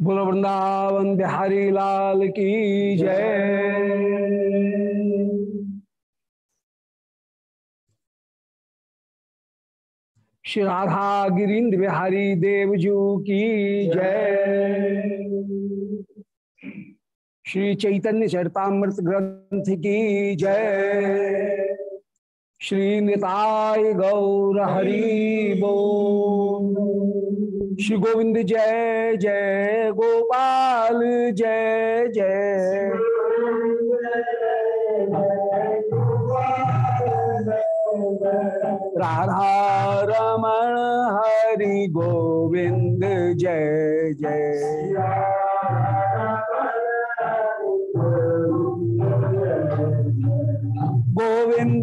बोलो वृंदावन बिहारी लाल की जय। श्री राधा गिरीन्द्र बिहारी देवजू की जय। श्री चैतन्य चरतामृत ग्रंथ की जय। श्री निताय गौर हरि बो श्री गोविंद जय जय गोपाल, जय जय। राधा रमण हरि गोविंद जय जय।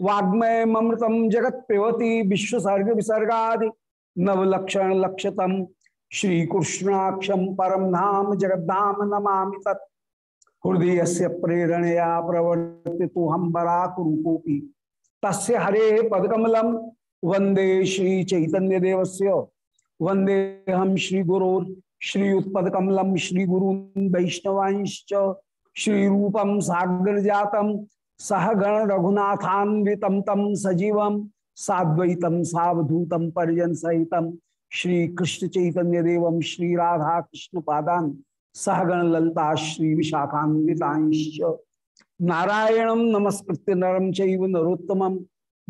वाग्मय ममृतम जगत पिबती विश्वसर्ग विसर्गादि नवलक्षण लक्षतम श्री कृष्णाक्षम परम धाम जगद्धाम नमा तत्। हृदय से प्रेरणया प्रवर्ति तो हम बराकुरूपोपी तस्य हरे पदकमलम वंदे श्री चैतन्य देवस्य वंदे हम श्री गुरु श्री उत्पदकमलम श्री गुरु वैष्णवांश्च। श्री रूपम साग्र जातम सह गण रघुनाथान्वितम तम सजीवम साद्वैतम सावधूतम परिजन सहितम श्री कृष्ण चैतन्य देवम श्री राधा कृष्ण पादान सहगण ललता श्री विशाखान्वितांश्च नारायणं नमस्कृत्य नरं चैव नरोत्तमं।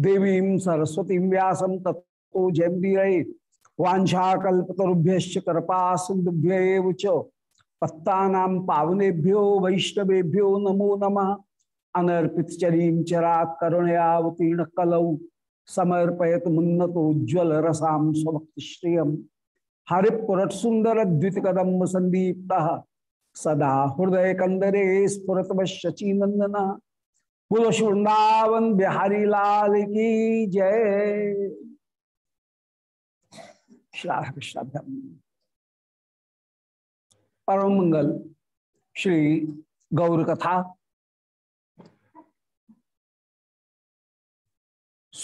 देवीं सरस्वतीं व्यासं तत्तो जयंदीरये वाञ्छाकल्पतरुभ्यश्च कृपा सिन्धुभ्य च। पत्तानां पावनेभ्यो, वैष्णवेभ्यो नमो नमः। अनर्पितचरीं चरात् करुणयावतीर्ण कलौ समर्पयत मुन्नतोज्ज्वल रसां स्वभक्तिश्रियम्। हरिपुरट सुंदर द्वित कदम संदीप्त, सदा हृदय कंदरे स्फुरत शची नंदन बोलो वृंदावन बिहारी लाल की जय। श्राद्ध परम मंगल श्री गौर कथा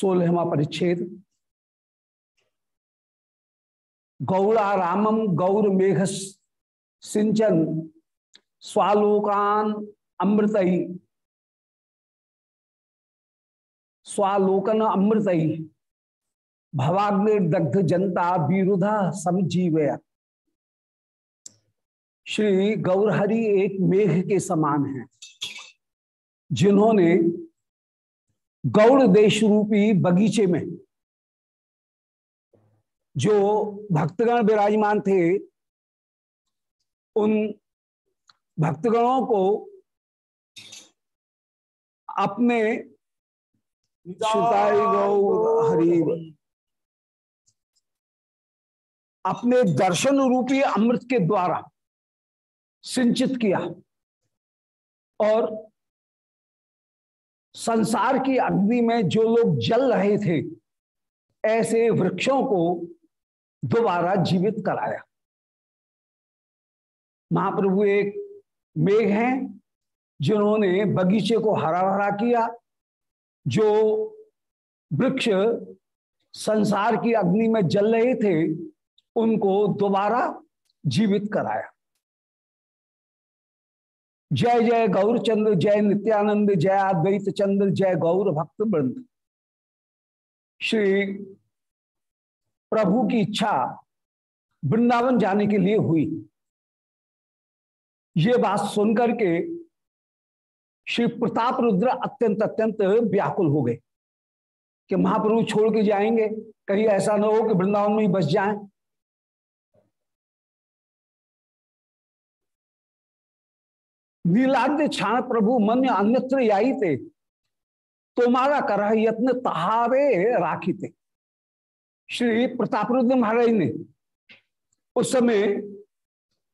सोलहवा परिच्छेद। गौड़ा रामम गौर मेघ सिंचन स्वालोकान अमृत। स्वालोकन अमृत। भवाग्निर्दग्ध जनता विरुधा समजीवया। श्री गौरहरि एक मेघ के समान है, जिन्होंने गौड़ देश रूपी बगीचे में जो भक्तगण विराजमान थे, उन भक्तगणों को अपने अपने दर्शन रूपी अमृत के द्वारा सिंचित किया और संसार की अग्नि में जो लोग जल रहे थे, ऐसे वृक्षों को दोबारा जीवित कराया। महाप्रभु एक मेघ हैं, जिन्होंने बगीचे को हरा भरा किया, जो वृक्ष संसार की अग्नि में जल रहे थे, उनको दोबारा जीवित कराया। जय जय गौर चंद्र जय नित्यानंद, जय अद्वैत चंद्र जय गौर भक्त वृंद। श्री प्रभु की इच्छा वृंदावन जाने के लिए हुई। ये बात सुनकर के श्री प्रताप रुद्र अत्यंत अत्यंत व्याकुल हो गए कि महाप्रभु छोड़ के जाएँगे, कहीं ऐसा ना हो कि वृंदावन में ही बस जाएँ। नीलाद्य क्षण प्रभु मन अन्यत्र आई थे तुम्हारा कर यत्न तहारे राखी थे श्री प्रतापरुद्र महाराज ने उस समय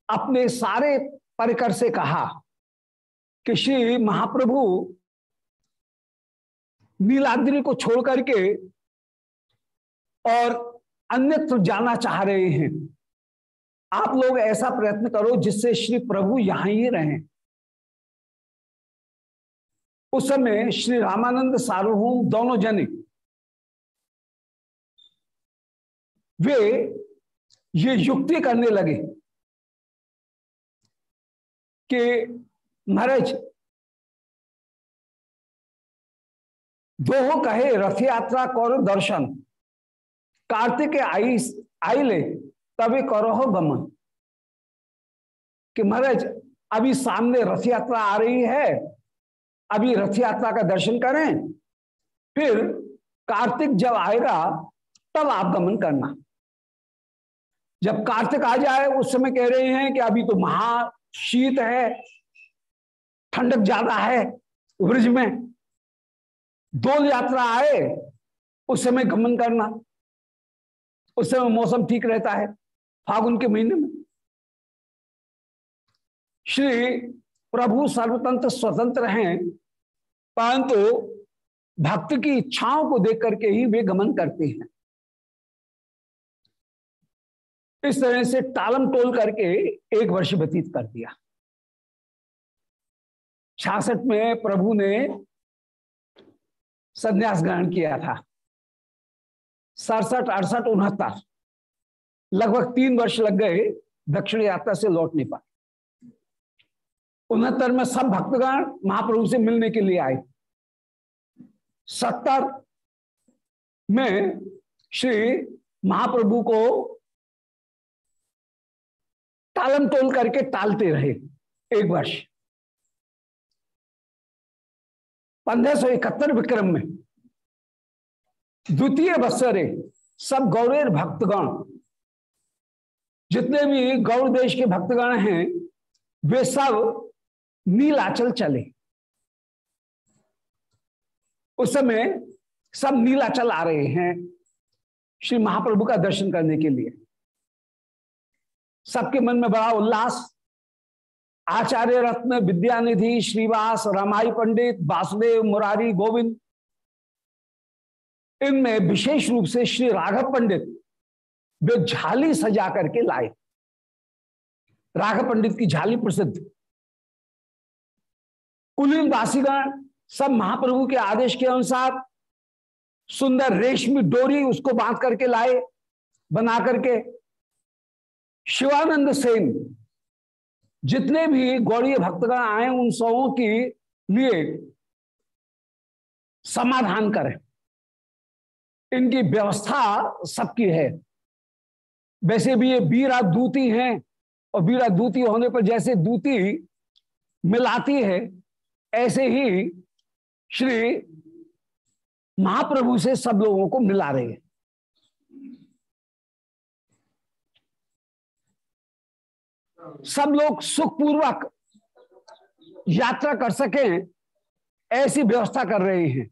अपने सारे परिकर से कहा कि श्री महाप्रभु नीलाद्री को छोड़ करके और अन्यत्र जाना चाह रहे हैं। आप लोग ऐसा प्रयत्न करो जिससे श्री प्रभु यहाँ ही रहें। उस समय श्री रामानंद सार्वभौम दोनों जने, वे ये युक्ति करने लगे कि महाराज दो कहे रथ यात्रा करो दर्शन, कार्तिक आई आई ले तभी करो हो गमन। कि महाराज, अभी सामने रथ यात्रा आ रही है अभी रथ यात्रा का दर्शन करें, फिर कार्तिक जब आएगा, तब आप गमन करना। जब कार्तिक आ जाए, उस समय कह रहे हैं कि अभी तो महा शीत है, ठंडक ज़्यादा है ब्रिज में। दो यात्रा आए, उस समय गमन करना। उस समय मौसम ठीक रहता है, फागुन के महीने में। श्री प्रभु सर्वतंत्र स्वतंत्र हैं परंतु भक्त की इच्छाओं को देख करके ही वे गमन करते हैं। इस तरह से टालम टोल करके एक वर्ष व्यतीत कर दिया। छियासठ में प्रभु ने संन्यास ग्रहण किया था। सड़सठ, अड़सठ, उनहत्तर, लगभग तीन वर्ष लग गए दक्षिण यात्रा से लौटने पर। उनहत्तर में सब भक्तगण महाप्रभु से मिलने के लिए आए। सत्तर में श्री महाप्रभु को टालम टोल करके टालते रहे एक वर्ष। पंद्रह सौ इकहत्तर विक्रम में द्वितीय बत्सरे सब गौरेर भक्तगण, जितने भी गौर देश के भक्तगण हैं, वे सब नीलाचल चले। उस समय सब नीलाचल आ रहे हैं श्री महाप्रभु का दर्शन करने के लिए। सबके मन में बड़ा उल्लास। आचार्य रत्न विद्यानिधि श्रीवास रामाई पंडित, वासुदेव, मुरारी, गोविंद। इनमें विशेष रूप से श्री राघव पंडित वे झाली सजा करके लाए। राघव पंडित की झाली प्रसिद्ध। कुलीन वासीगण सब महाप्रभु के आदेश के अनुसार सुंदर रेशमी डोरी उसको बाँध करके लाए, बना करके। शिवानंद सेन, जितने भी गौड़ीय भक्तगण आए उन सबों के लिए समाधान करें। इनकी व्यवस्था सबकी है। वैसे भी ये बीरा दूती हैं और बीरा दूती होने पर जैसे दूती मिलाती है, ऐसे ही श्री महाप्रभु से सब लोगों को मिला रहे हैं। सब लोग सुखपूर्वक यात्रा कर सके ऐसी व्यवस्था कर रहे हैं।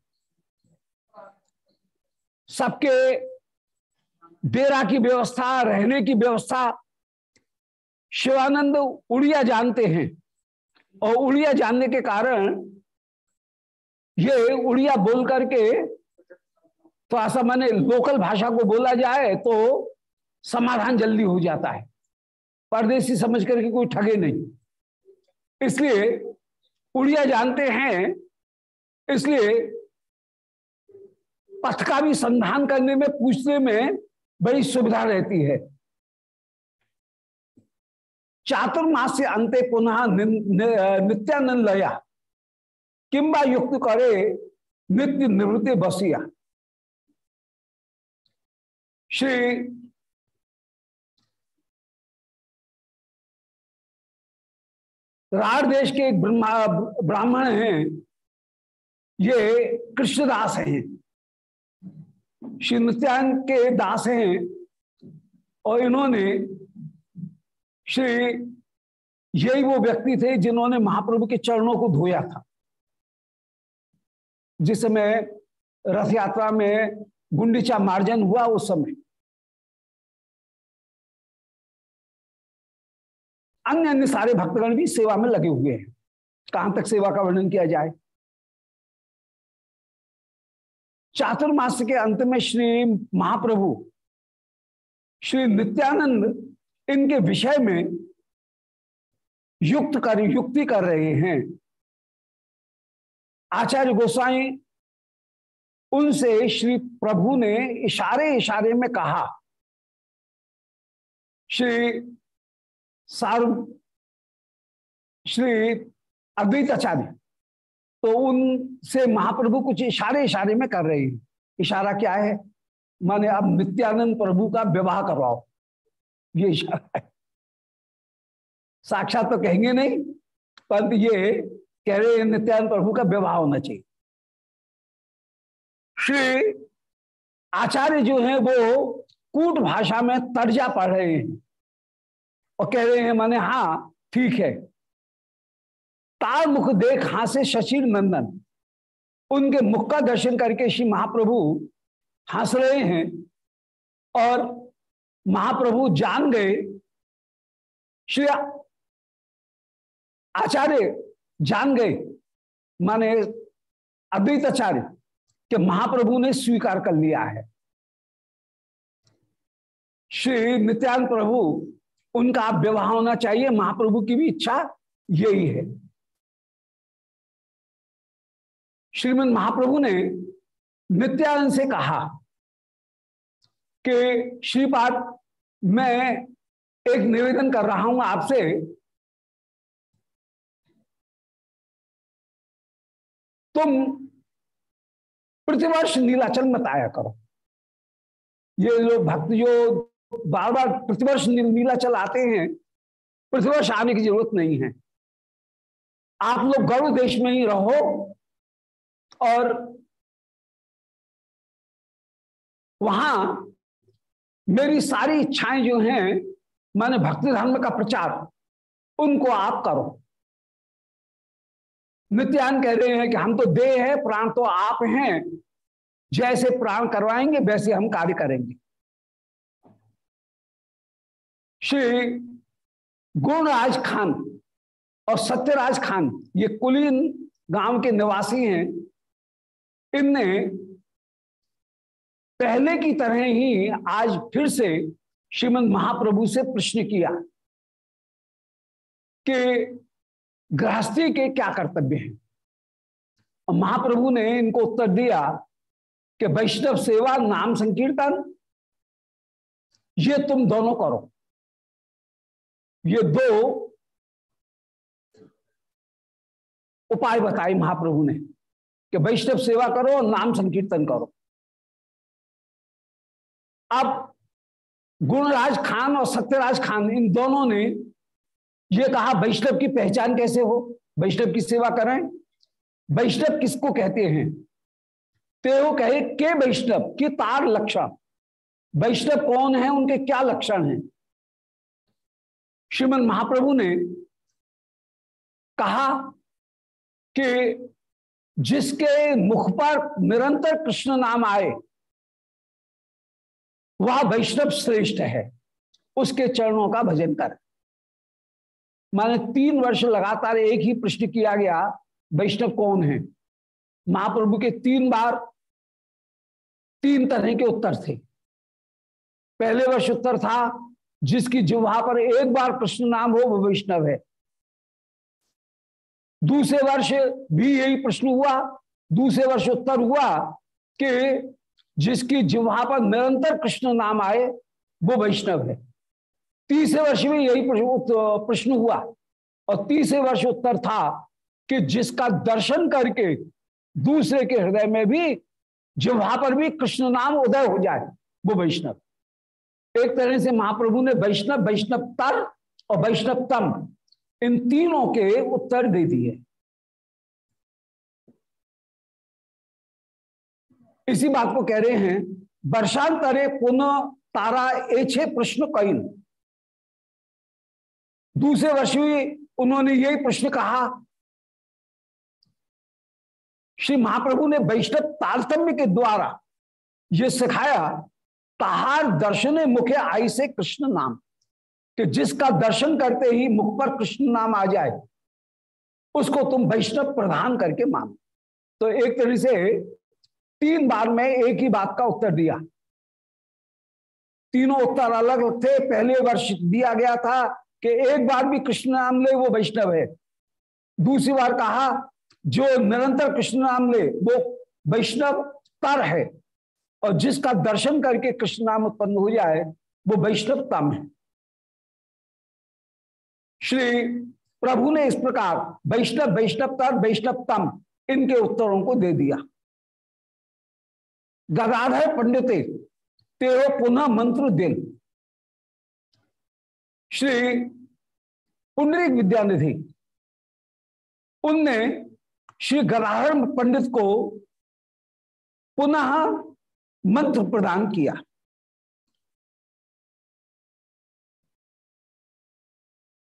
सबके डेरा की व्यवस्था, रहने की व्यवस्था, शिवानंद उड़िया जानते हैं। और उड़िया जानने के कारण ये उड़िया बोल करके तो ऐसा माने लोकल भाषा को बोला जाए तो समाधान जल्दी हो जाता है। परदेसी समझ करके कोई ठगे नहीं। इसलिए उड़िया जानते हैं, इसलिए पथ का भी संधान करने में, पूछने में बड़ी सुविधा रहती है। चातुर्मास से अंते पुनः नित्यानंद लया। किंबा युक्त करे, नित्य निवृत्ति बसिया। श्री राड देश के एक ब्राह्मण हैं। ये कृष्णदास हैं। श्री नित्यान के दास हैं और इन्होंने श्री, यही वो व्यक्ति थे जिन्होंने महाप्रभु के चरणों को धोया था। जिस समय रथ यात्रा में गुंडीचा मार्जन हुआ उस समय। अन्य अन्य सारे भक्तगण भी सेवा में लगे हुए हैं। कहाँ तक सेवा का वर्णन किया जाए? चातुर्मास के अंत में श्री महाप्रभु, श्री नित्यानंद इनके विषय में युक्त कर, युक्ति कर रहे हैं। आचार्य गोसाई, उनसे श्री प्रभु ने इशारे इशारे में कहा, श्री सार, श्री अद्वैताचार्य तो उनसे महाप्रभु कुछ इशारे इशारे में कर रहे हैं। इशारा क्या है? माने अब नित्यानंद प्रभु का विवाह करवाओ। ये इशारा है। साक्षात तो कहेंगे नहीं पर ये कह रहे हैं नित्यानंद प्रभु का विवाह होना चाहिए। श्री आचार्य जो है, वो कूट भाषा में तर्जा पढ़ रहे हैं और कह रहे हैं, माने हाँ ठीक है। तार मुख देख हासे शशीर नंदन। उनके मुख का दर्शन करके श्री महाप्रभु हंस रहे हैं और महाप्रभु जान गए। श्री आचार्य जान गए। माने अद्वैत आचार्य कि महाप्रभु ने स्वीकार कर लिया है। श्री नित्यानंद प्रभु, उनका विवाह होना चाहिए, महाप्रभु की भी इच्छा यही है। श्रीमद महाप्रभु ने नित्यानंद से कहा कि श्रीपाद, मैं एक निवेदन कर रहा हूँ आपसे तुम प्रतिवर्ष नीलाचल मत आया करो। ये लोग भक्त, जो बार बार प्रतिवर्ष नीलाचल आते हैं प्रतिवर्ष आने की ज़रूरत नहीं है। आप लोग गर्व देश में ही रहो और वहाँ मेरी सारी इच्छाएँ जो हैं, माने भक्ति धर्म का प्रचार, उनको आप करो। नित्यान कह रहे हैं कि हम तो देह है, प्राण तो आप हैं। जैसे प्राण करवाएँगे, वैसे हम कार्य करेंगे। श्री गुणराज खान और सत्यराज खान, ये कुलीन गाँव के निवासी हैं, इनने पहले की तरह ही आज फिर से श्रीमद महाप्रभु से प्रश्न किया कि गृहस्थी के क्या कर्तव्य हैं? और महाप्रभु ने इनको उत्तर दिया कि वैष्णव सेवा नाम संकीर्तन, ये तुम दोनों करो। ये दो उपाय बताए महाप्रभु ने कि वैष्णव सेवा करो और नाम संकीर्तन करो। अब गुणराज खान और सत्यराज खान, इन दोनों ने ये कहा, वैष्णव की पहचान कैसे हो? वैष्णव की सेवा करें वैष्णव किसको कहते हैं? ते वो कहे, के वैष्णव? के तार लक्षण वैष्णव कौन है? उनके क्या लक्षण हैं? श्रीमद महाप्रभु ने कहा कि जिसके मुख पर निरंतर कृष्ण नाम आए, वह वैष्णव श्रेष्ठ है। उसके चरणों का भजन कर। माने तीन वर्ष लगातार एक ही प्रश्न किया गया, वैष्णव कौन है? महाप्रभु के तीन बार तीन तरह के उत्तर थे। पहले वर्ष उत्तर था, जिसकी जिह्वा पर एक बार कृष्ण नाम हो, वो वैष्णव है। दूसरे वर्ष भी यही प्रश्न हुआ, दूसरे वर्ष उत्तर हुआ कि जिसकी जिह्वा पर निरंतर कृष्ण नाम आए, वो वैष्णव है। तीसरे वर्ष में यही प्रश्न हुआ। और तीसरे वर्ष उत्तर था कि जिसका दर्शन करके दूसरे के हृदय में भी, जो वहाँ पर भी कृष्ण नाम उदय हो जाए, वो वैष्णव। एक तरह से महाप्रभु ने वैष्णव वैष्णव तर और वैष्णवतम, इन तीनों के उत्तर दे दिए। इसी बात को कह रहे हैं, वर्षांतरे पुनः तारा एछे प्रश्न कईन दूसरे वर्ष भी उन्होंने यही प्रश्न कहा। श्री महाप्रभु ने वैष्णव तारतम्य के द्वारा ये सिखाया तहार दर्शन मुखे आई से कृष्ण नाम, कि जिसका दर्शन करते ही मुख पर कृष्ण नाम आ जाए, उसको तुम वैष्णव प्रधान करके मानो। तो एक तरह से तीन बार में एक ही बात का उत्तर दिया। तीनों उत्तर अलग थे। पहले वर्ष दिया गया था कि एक बार भी कृष्ण नाम ले वो वैष्णव है। दूसरी बार कहा, जो निरंतर कृष्ण नाम ले वो वैष्णव तर है। और जिसका दर्शन करके कृष्ण नाम उत्पन्न हो जाए, वो वैष्णवतम है। श्री प्रभु ने इस प्रकार वैष्णव, वैष्णवतर, वैष्णवतम, इनके उत्तरों को दे दिया। गदाधर पंडित, तेरो पुनः मंत्र दिन। श्री पुंडरिक विद्यानिधि। उनने श्री गदाधर पंडित को पुनः मंत्र प्रदान किया।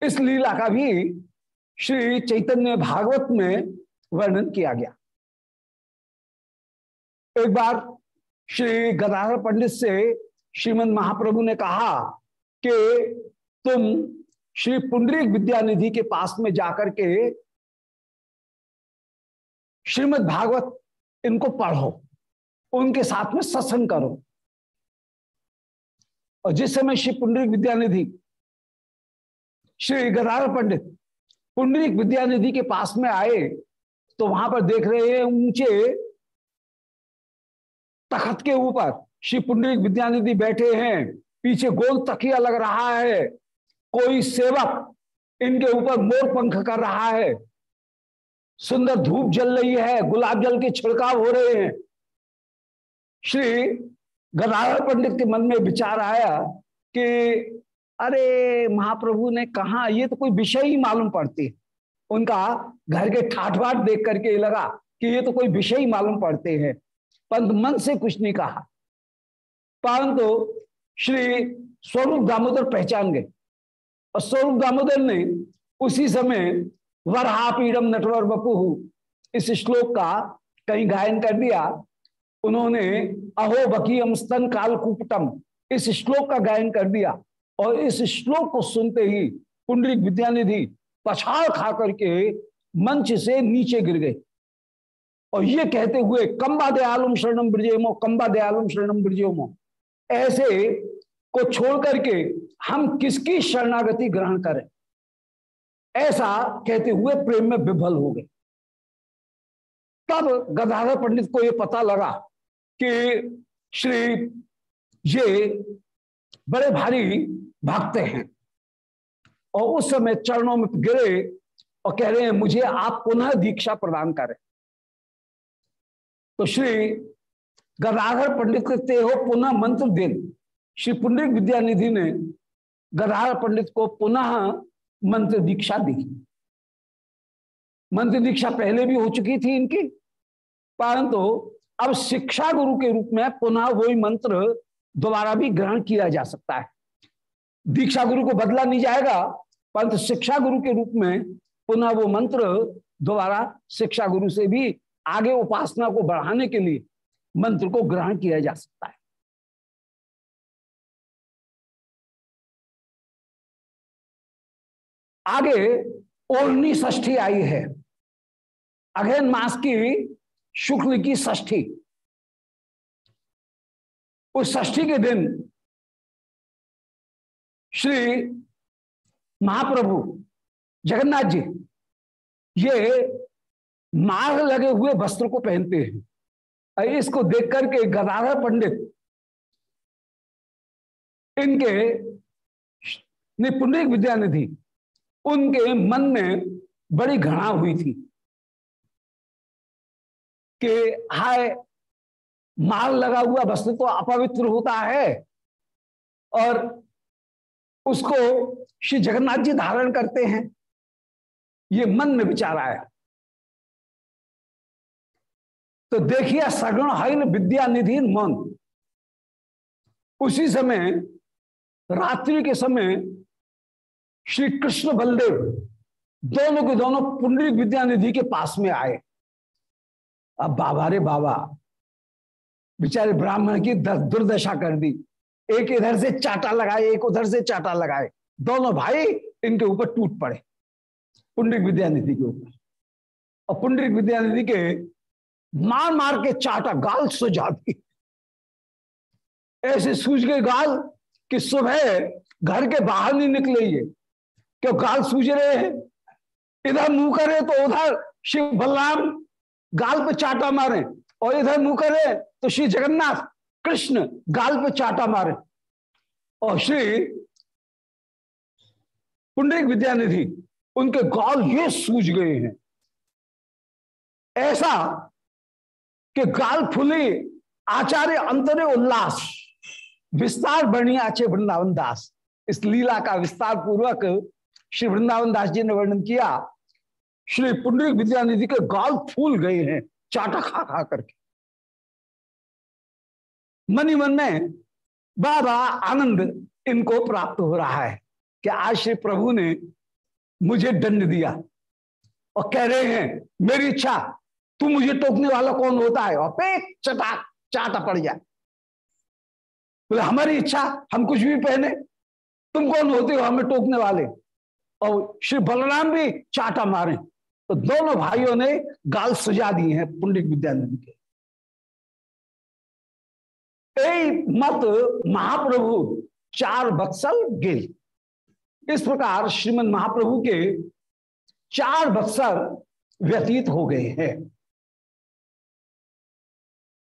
इस लीला का भी श्री चैतन्य भागवत में वर्णन किया गया। एक बार श्री गदाधर पंडित से श्रीमद महाप्रभु ने कहा कि तुम श्री पुंडरीक विद्यानिधि के पास में जाकर के श्रीमद भागवत इनको पढ़ो, उनके साथ में सत्संग करो। और जिस समय श्री पुंडरीक विद्यानिधि, श्री गदाधर पंडित पुंडरीक विद्यानिधि के पास में आए तो वहाँ पर देख रहे हैं ऊँचे तखत के ऊपर श्री पुंडरिक विद्यानिधि बैठे हैं, पीछे गोल तकिया लग रहा है। कोई सेवक इनके ऊपर मोर पंख कर रहा है। सुंदर धूप जल रही है, गुलाब जल के छिड़काव हो रहे हैं। श्री गदाधर पंडित के मन में विचार आया कि, अरे महाप्रभु ने कहा, ये तो कोई विषय ही मालूम पड़ती। है उनका घर के ठाठ बाट देख करके लगा कि ये तो कोई विषय ही मालूम पड़ते हैं। परंतु मन से कुछ नहीं कहा। परंतु श्री स्वरूप दामोदर पहचान गए। और स्वरूप दामोदर ने उसी समय वरहा पीड़म नटवर बपू इस श्लोक का कहीं गायन कर दिया। उन्होंने अहो बकीयम स्तन कालकूपटम इस श्लोक का गायन कर दिया। और इस श्लोक को सुनते ही पुंडलिक विद्यानिधि पछाड़ खा करके मंच से नीचे गिर गए। और ये कहते हुए कंबा दयालुम शरणम ब्रजेमो कंबा दयालुम शरणम ब्रजेमो, ऐसे को छोड़ करके हम किसकी शरणागति ग्रहण करें? ऐसा कहते हुए प्रेम में विफल हो गए। तब गदाधर पंडित को यह पता लगा कि श्री ये बड़े भारी भक्त हैं और उस समय चरणों में गिरे और कह रहे हैं, मुझे आप पुनः दीक्षा प्रदान करें। तो श्री गदाधर पंडित कहते हो, पुनः मंत्र दिन। श्री पुंडिक विद्यानिधि ने गदाधर पंडित को पुनः मंत्र दीक्षा दी। मंत्र दीक्षा पहले भी हो चुकी थी इनकी, परंतु अब शिक्षा गुरु के रूप में पुनः वही मंत्र दोबारा भी ग्रहण किया जा सकता है। दीक्षा गुरु को बदला नहीं जाएगा, परंतु शिक्षा गुरु के रूप में पुनः वो मंत्र दोबारा शिक्षा गुरु से भी आगे उपासना को बढ़ाने के लिए मंत्र को ग्रहण किया जा सकता है। आगे ओढ़नी ष्ठी आई है। अगेन मास की शुक्ल की ष्ठी उस ष्ठी के दिन श्री महाप्रभु जगन्नाथ जी ये माघ लगे हुए वस्त्र को पहनते हैं। इसको देख करके गदाधर पंडित इनके पुंडरिक विद्यानिधि उनके मन में बड़ी घृणा हुई थी कि हाय, माल लगा हुआ वस्तु तो अपवित्र होता है। और उसको श्री जगन्नाथ जी धारण करते हैं। ये मन में विचार आया। तो देखिए, सगुण हईन विद्या निधि मन। उसी समय, रात्रि के समय श्री कृष्ण बलदेव दोनों के दोनों पुंडरी विद्या निधि के पास में आए। अब बाबा रे बाबा, बेचारे ब्राह्मण की दुर्दशा कर दी। एक इधर से चाटा लगाए, एक उधर से चाटा लगाए। दोनों भाई इनके ऊपर टूट पड़े, पुंडरिक विद्यानिधि के ऊपर। और पुंडरिक विद्यानिधि के मार मार के चाटा गाल सुझा दी। ऐसे सूझ गए गाल कि सुबह घर के बाहर नहीं निकले ये। क्यों गाल सूझ रहे हैं। इधर मुँह करे तो उधर शिव बलराम गाल पे चाटा मारे। और इधर मुँह करे तो श्री जगन्नाथ कृष्ण गाल पे चाटा मारे। और श्री पुंडरिक विद्यानिधि, उनके गाल ये सूझ गए हैं। ऐसा कि गाल फुले, आचार्य अंतरे उल्लास, विस्तार बनी आचे वृंदावन दास। इस लीला का विस्तार पूर्वक श्री वृंदावन दास जी ने वर्णन किया, श्री पुंडरिक विद्यानिधि के गाल फूल गए हैं, चाटा खा खा करके। मनी मन में बड़ा आनंद इनको प्राप्त हो रहा है कि आज श्री प्रभु ने मुझे दंड दिया और कह रहे हैं, मेरी इच्छा, तू मुझे टोकने वाला कौन होता है? और पेट चाटा पड़ जाए बोले, हमारी इच्छा, हम कुछ भी पहने, तुम कौन होते हो? हमें टोकने वाले। और श्री बलराम भी चाटा मारे। तो दोनों भाइयों ने गाल सजा दिए हैं पुंडित विद्यानंद के। मत महाप्रभु चार बत्सल गिल। इस प्रकार श्रीमद महाप्रभु के चार बत्सर व्यतीत हो गए हैं।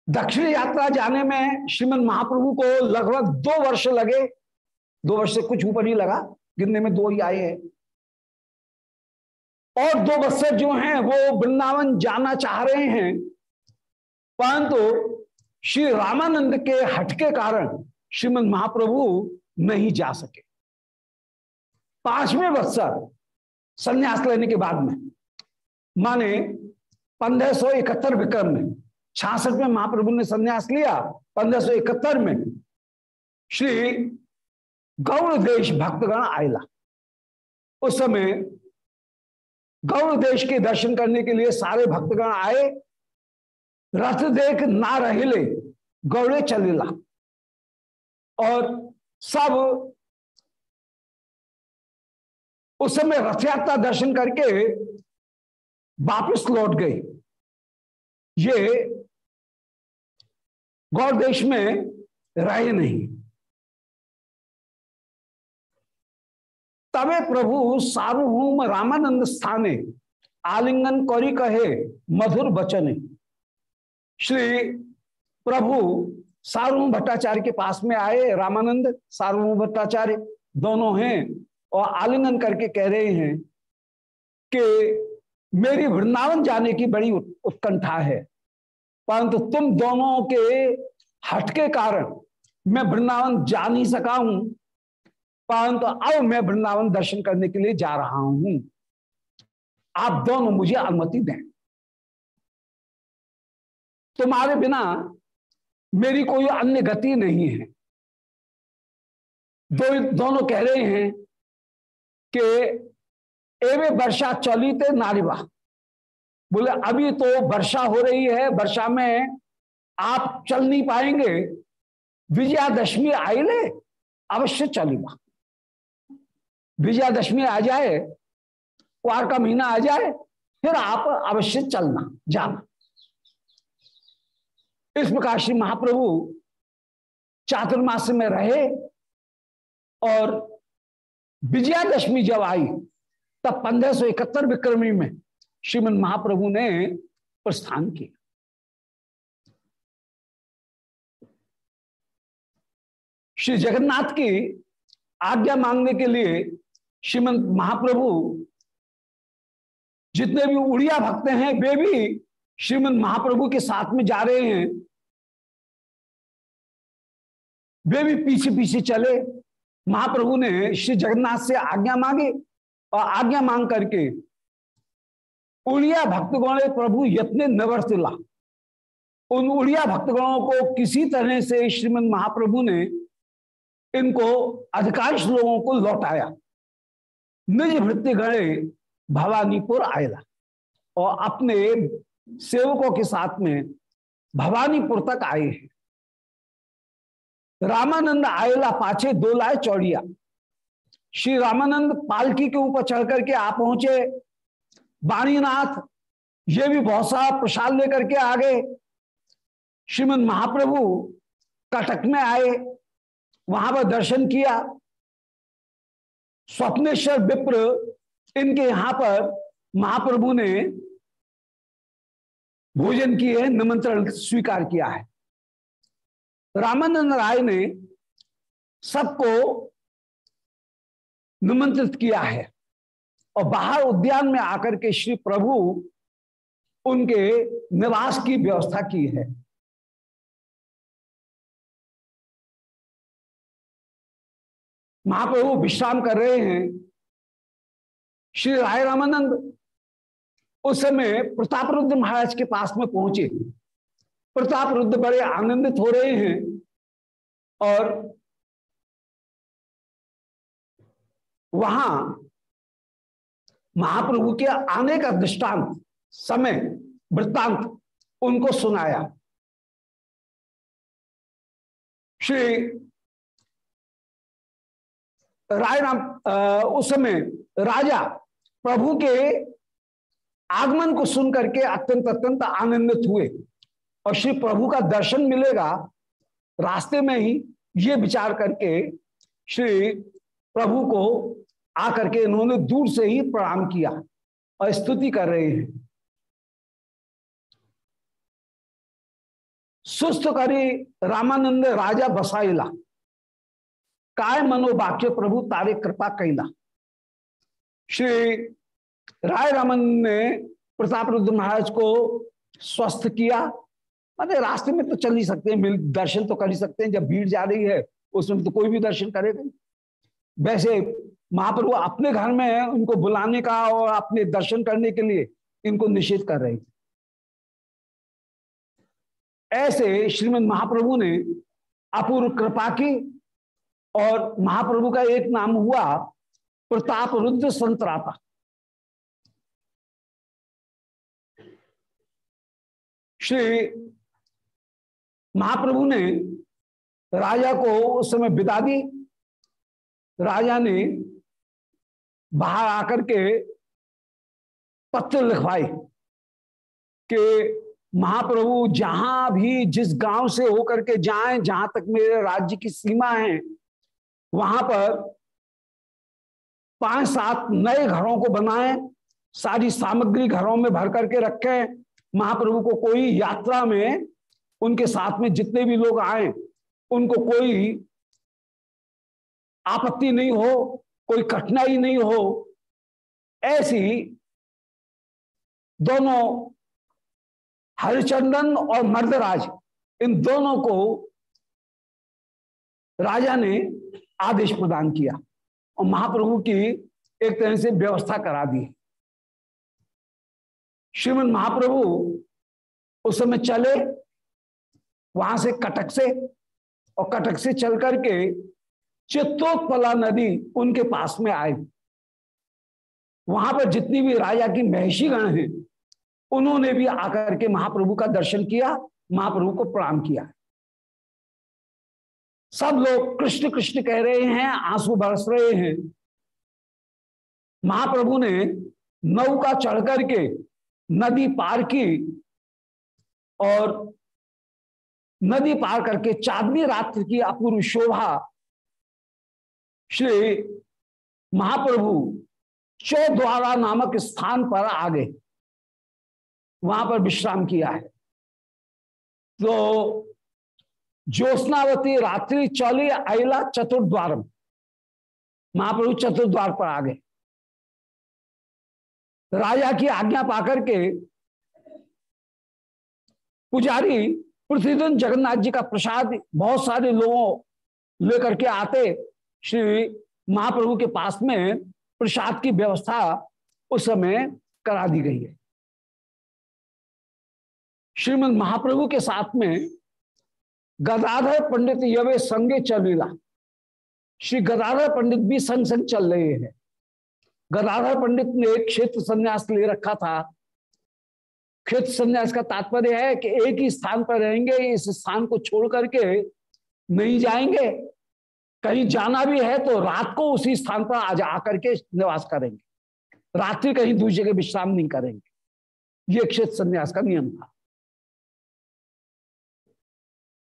दक्षिण यात्रा जाने में श्रीमद महाप्रभु को लगभग दो वर्ष लगे। दो वर्ष से कुछ ऊपर ही लगा, गिरने में दो ही आए हैं। और दो बत्सर जो हैं, वो वृंदावन जाना चाह रहे हैं। परंतु श्री रामानंद के हट के कारण श्रीमद महाप्रभु नहीं जा सके। पाँचवें बत्सर संन्यास लेने के बाद में, माने पंद्रह सौ इकहत्तर विक्रम में छियासठ में महाप्रभु ने संन्यास लिया, पंद्रह सौ इकहत्तर में श्री गौर देश भक्तगण आयला। उस समय गौड़ देश के दर्शन करने के लिए सारे भक्तगण आए। रथ देख ना रहिले, गौड़े चलेला और सब उस समय रथ यात्रा दर्शन करके वापस लौट गए। ये गौर देश में रहे नहीं। तबे प्रभु सार्वभौम रामानंद स्थाने, आलिंगन कौरी कहे मधुर बचने श्री प्रभु सार्वभौम भट्टाचार्य के पास में आए, रामानंद, सार्वभौम भट्टाचार्य दोनों हैं और आलिंगन करके कह रहे हैं कि मेरी वृंदावन जाने की बड़ी उत्कंठा है, परंतु तुम दोनों के हट के कारण मैं वृंदावन जा नहीं सका हूँ। परंतु अब मैं वृंदावन दर्शन करने के लिए जा रहा हूँ। आप दोनों मुझे अनुमति दें। तुम्हारे बिना मेरी कोई अन्य गति नहीं है। दो, दोनों कह रहे हैं कि एवे वर्षा चलिते नारिवा। बोले, अभी तो वर्षा हो रही है, वर्षा में आप चल नहीं पाएँगे। विजयादशमी आई ले अवश्य चलिवा। विजयादशमी आ जाए कुआर का महीना आ जाए, फिर आप अवश्य चलना, जाना। इस प्रकार श्री महाप्रभु चातुर्मास में रहे और विजयादशमी जब आई, तब पंद्रह सौ इकहत्तर विक्रमी में श्रीमद महाप्रभु ने प्रस्थान किया। श्री जगन्नाथ की आज्ञा मांगने के लिए श्रीमंत महाप्रभु, जितने भी उड़िया भक्त हैं, वे भी श्रीमंत महाप्रभु के साथ में जा रहे हैं। वे भी पीछे पीछे चले। महाप्रभु ने श्री जगन्नाथ से आज्ञा मांगी और आज्ञा मांग करके उड़िया भक्तगण प्रभु यत्न नवर्तिला उन उड़िया भक्तगणों को किसी तरह से श्रीमद महाप्रभु ने इनको अधिकांश लोगों को लौटाया। निज भृत्य गणे भवानीपुर आयला और अपने सेवकों के साथ में भवानीपुर तक आए हैं। रामानंद आयला पाछे दो लाए चौड़िया। श्री रामानंद पालकी के ऊपर चढ़ करके आ पहुँचे। वाणीनाथ ये भी बहुत सारा प्रसाद लेकर के आ गए। श्रीमद महाप्रभु कटक में आए। वहाँ पर दर्शन किया। स्वप्नेश्वर विप्र, इनके यहाँ पर महाप्रभु ने भोजन किए, निमंत्रण स्वीकार किया है। रामानंद राय ने सबको निमंत्रित किया है और बाहर उद्यान में आकर के श्री प्रभु उनके निवास की व्यवस्था की है। महाप्रभु विश्राम कर रहे हैं। श्री राय रामानंद उस समय प्रताप रुद्र महाराज के पास में पहुँचे। प्रताप रुद्र बड़े आनंदित हो रहे हैं और वहाँ महाप्रभु के आने का दृष्टांत, समय, वृत्तांत उनको सुनाया। श्री राय राम उस समय राजा प्रभु के आगमन को सुनकर के अत्यंत अत्यंत आनंदित हुए। और श्री प्रभु का दर्शन मिलेगा रास्ते में ही, ये विचार करके श्री प्रभु को आकर के इन्होंने दूर से ही प्रणाम किया और स्तुति कर रहे हैं। सुस्त करी रामानंद राजा बसाइला। काय मनोवाक्य प्रभु तारे कृपा कैला श्री राय रमन ने प्रताप रुद्र महाराज को स्वस्थ किया। अरे, रास्ते में तो चल ही सकते हैं मिल दर्शन तो कर ही सकते हैं जब भीड़ जा रही है, उसमें तो कोई भी दर्शन करेगा वैसे महाप्रभु अपने घर में उनको बुलाने का और अपने दर्शन करने के लिए इनको निषेध कर रहे थे। ऐसे श्रीमद महाप्रभु ने अपूर्व कृपा की और महाप्रभु का एक नाम हुआ प्रताप रुद्र संतराता। श्री महाप्रभु ने राजा को उस समय बिता दी। राजा ने बाहर आकर के पत्र लिखवाए कि महाप्रभु, जहाँ भी जिस गाँव से होकर के जाएँ, जहाँ तक मेरे राज्य की सीमा है वहाँ पर पाँच सात नए घरों को बनाएँ, सारी सामग्री घरों में भर करके रखें। महाप्रभु को कोई यात्रा में उनके साथ में जितने भी लोग आए, उनको कोई आपत्ति नहीं हो, कोई कठिनाई नहीं हो। ऐसी दोनों हरिचंदन और मर्दराज, इन दोनों को राजा ने आदेश प्रदान किया और महाप्रभु की एक तरह से व्यवस्था करा दी। श्रीमद महाप्रभु उस समय चले, वहाँ से कटक से, और कटक से चल करके चित्तोत्पला नदी उनके पास में आए वहाँ पर जितनी भी राजा की महषी गण हैं, उन्होंने भी आकर के महाप्रभु का दर्शन किया, महाप्रभु को प्रणाम किया। सब लोग कृष्ण कृष्ण कह रहे हैं, आँसू बरस रहे हैं। महाप्रभु ने नौका चढ़ करके नदी पार की और नदी पार करके चांदनी रात्र की अपूर्व शोभा श्री महाप्रभु चौद्वारा नामक स्थान पर आ गए वहाँ पर विश्राम किया है। तो ज्योत्नावती रात्रि चौली आयला चतुर्द्वार महाप्रभु चतुर्द्वार पर आ गए। राजा की आज्ञा पाकर के पुजारी प्रतिदिन जगन्नाथ जी का प्रसाद बहुत सारे लोगों लेकर के आते। श्री महाप्रभु के पास में प्रसाद की व्यवस्था उस समय करा दी गई है। श्रीमद महाप्रभु के साथ में गदाधर पंडित यवे संगे चलीला श्री गदाधर पंडित भी संग संग चल रहे हैं। गदाधर पंडित ने एक क्षेत्र संन्यास ले रखा था। क्षेत्र संन्यास का तात्पर्य है कि एक ही स्थान पर रहेंगे, इस स्थान को छोड़ करके नहीं जाएँगे। कहीं जाना भी है तो रात को उसी स्थान पर आज आकर के निवास करेंगे। रात्रि कहीं दूसरी जगह विश्राम नहीं करेंगे। ये क्षेत्र संन्यास का नियम था।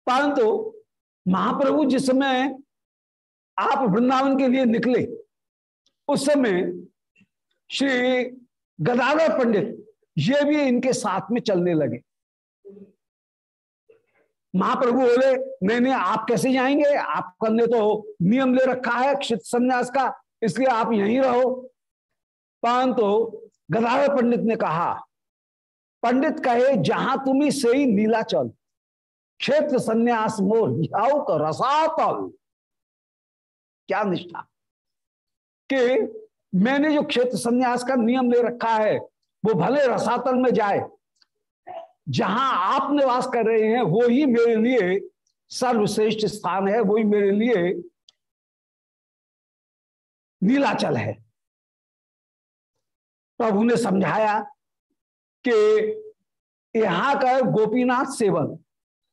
परंतु महाप्रभु जिस समय आप वृंदावन के लिए निकले, उस समय श्री गदाधर पंडित ये भी इनके साथ में चलने लगे। महाप्रभु बोले नहीं नहीं आप कैसे जाएँगे? आपका ने तो नियम ले रखा है, क्षित संन्यास का, इसलिए आप यहीं रहो। परंतु तो पंडित ने कहा, पंडित कहे, जहाँ तुम्हें सही नीला चल। क्षेत्र संन्यास मोर का रसातल क्या निष्ठा? कि मैंने जो क्षेत्र संन्यास का नियम ले रखा है, वो भले रसातल में जाए, जहाँ आप निवास कर रहे हैं, वो ही मेरे लिए सर्वश्रेष्ठ स्थान है वही मेरे लिए नीलाचल है। प्रभु ने समझाया कि यहाँ का गोपीनाथ सेवन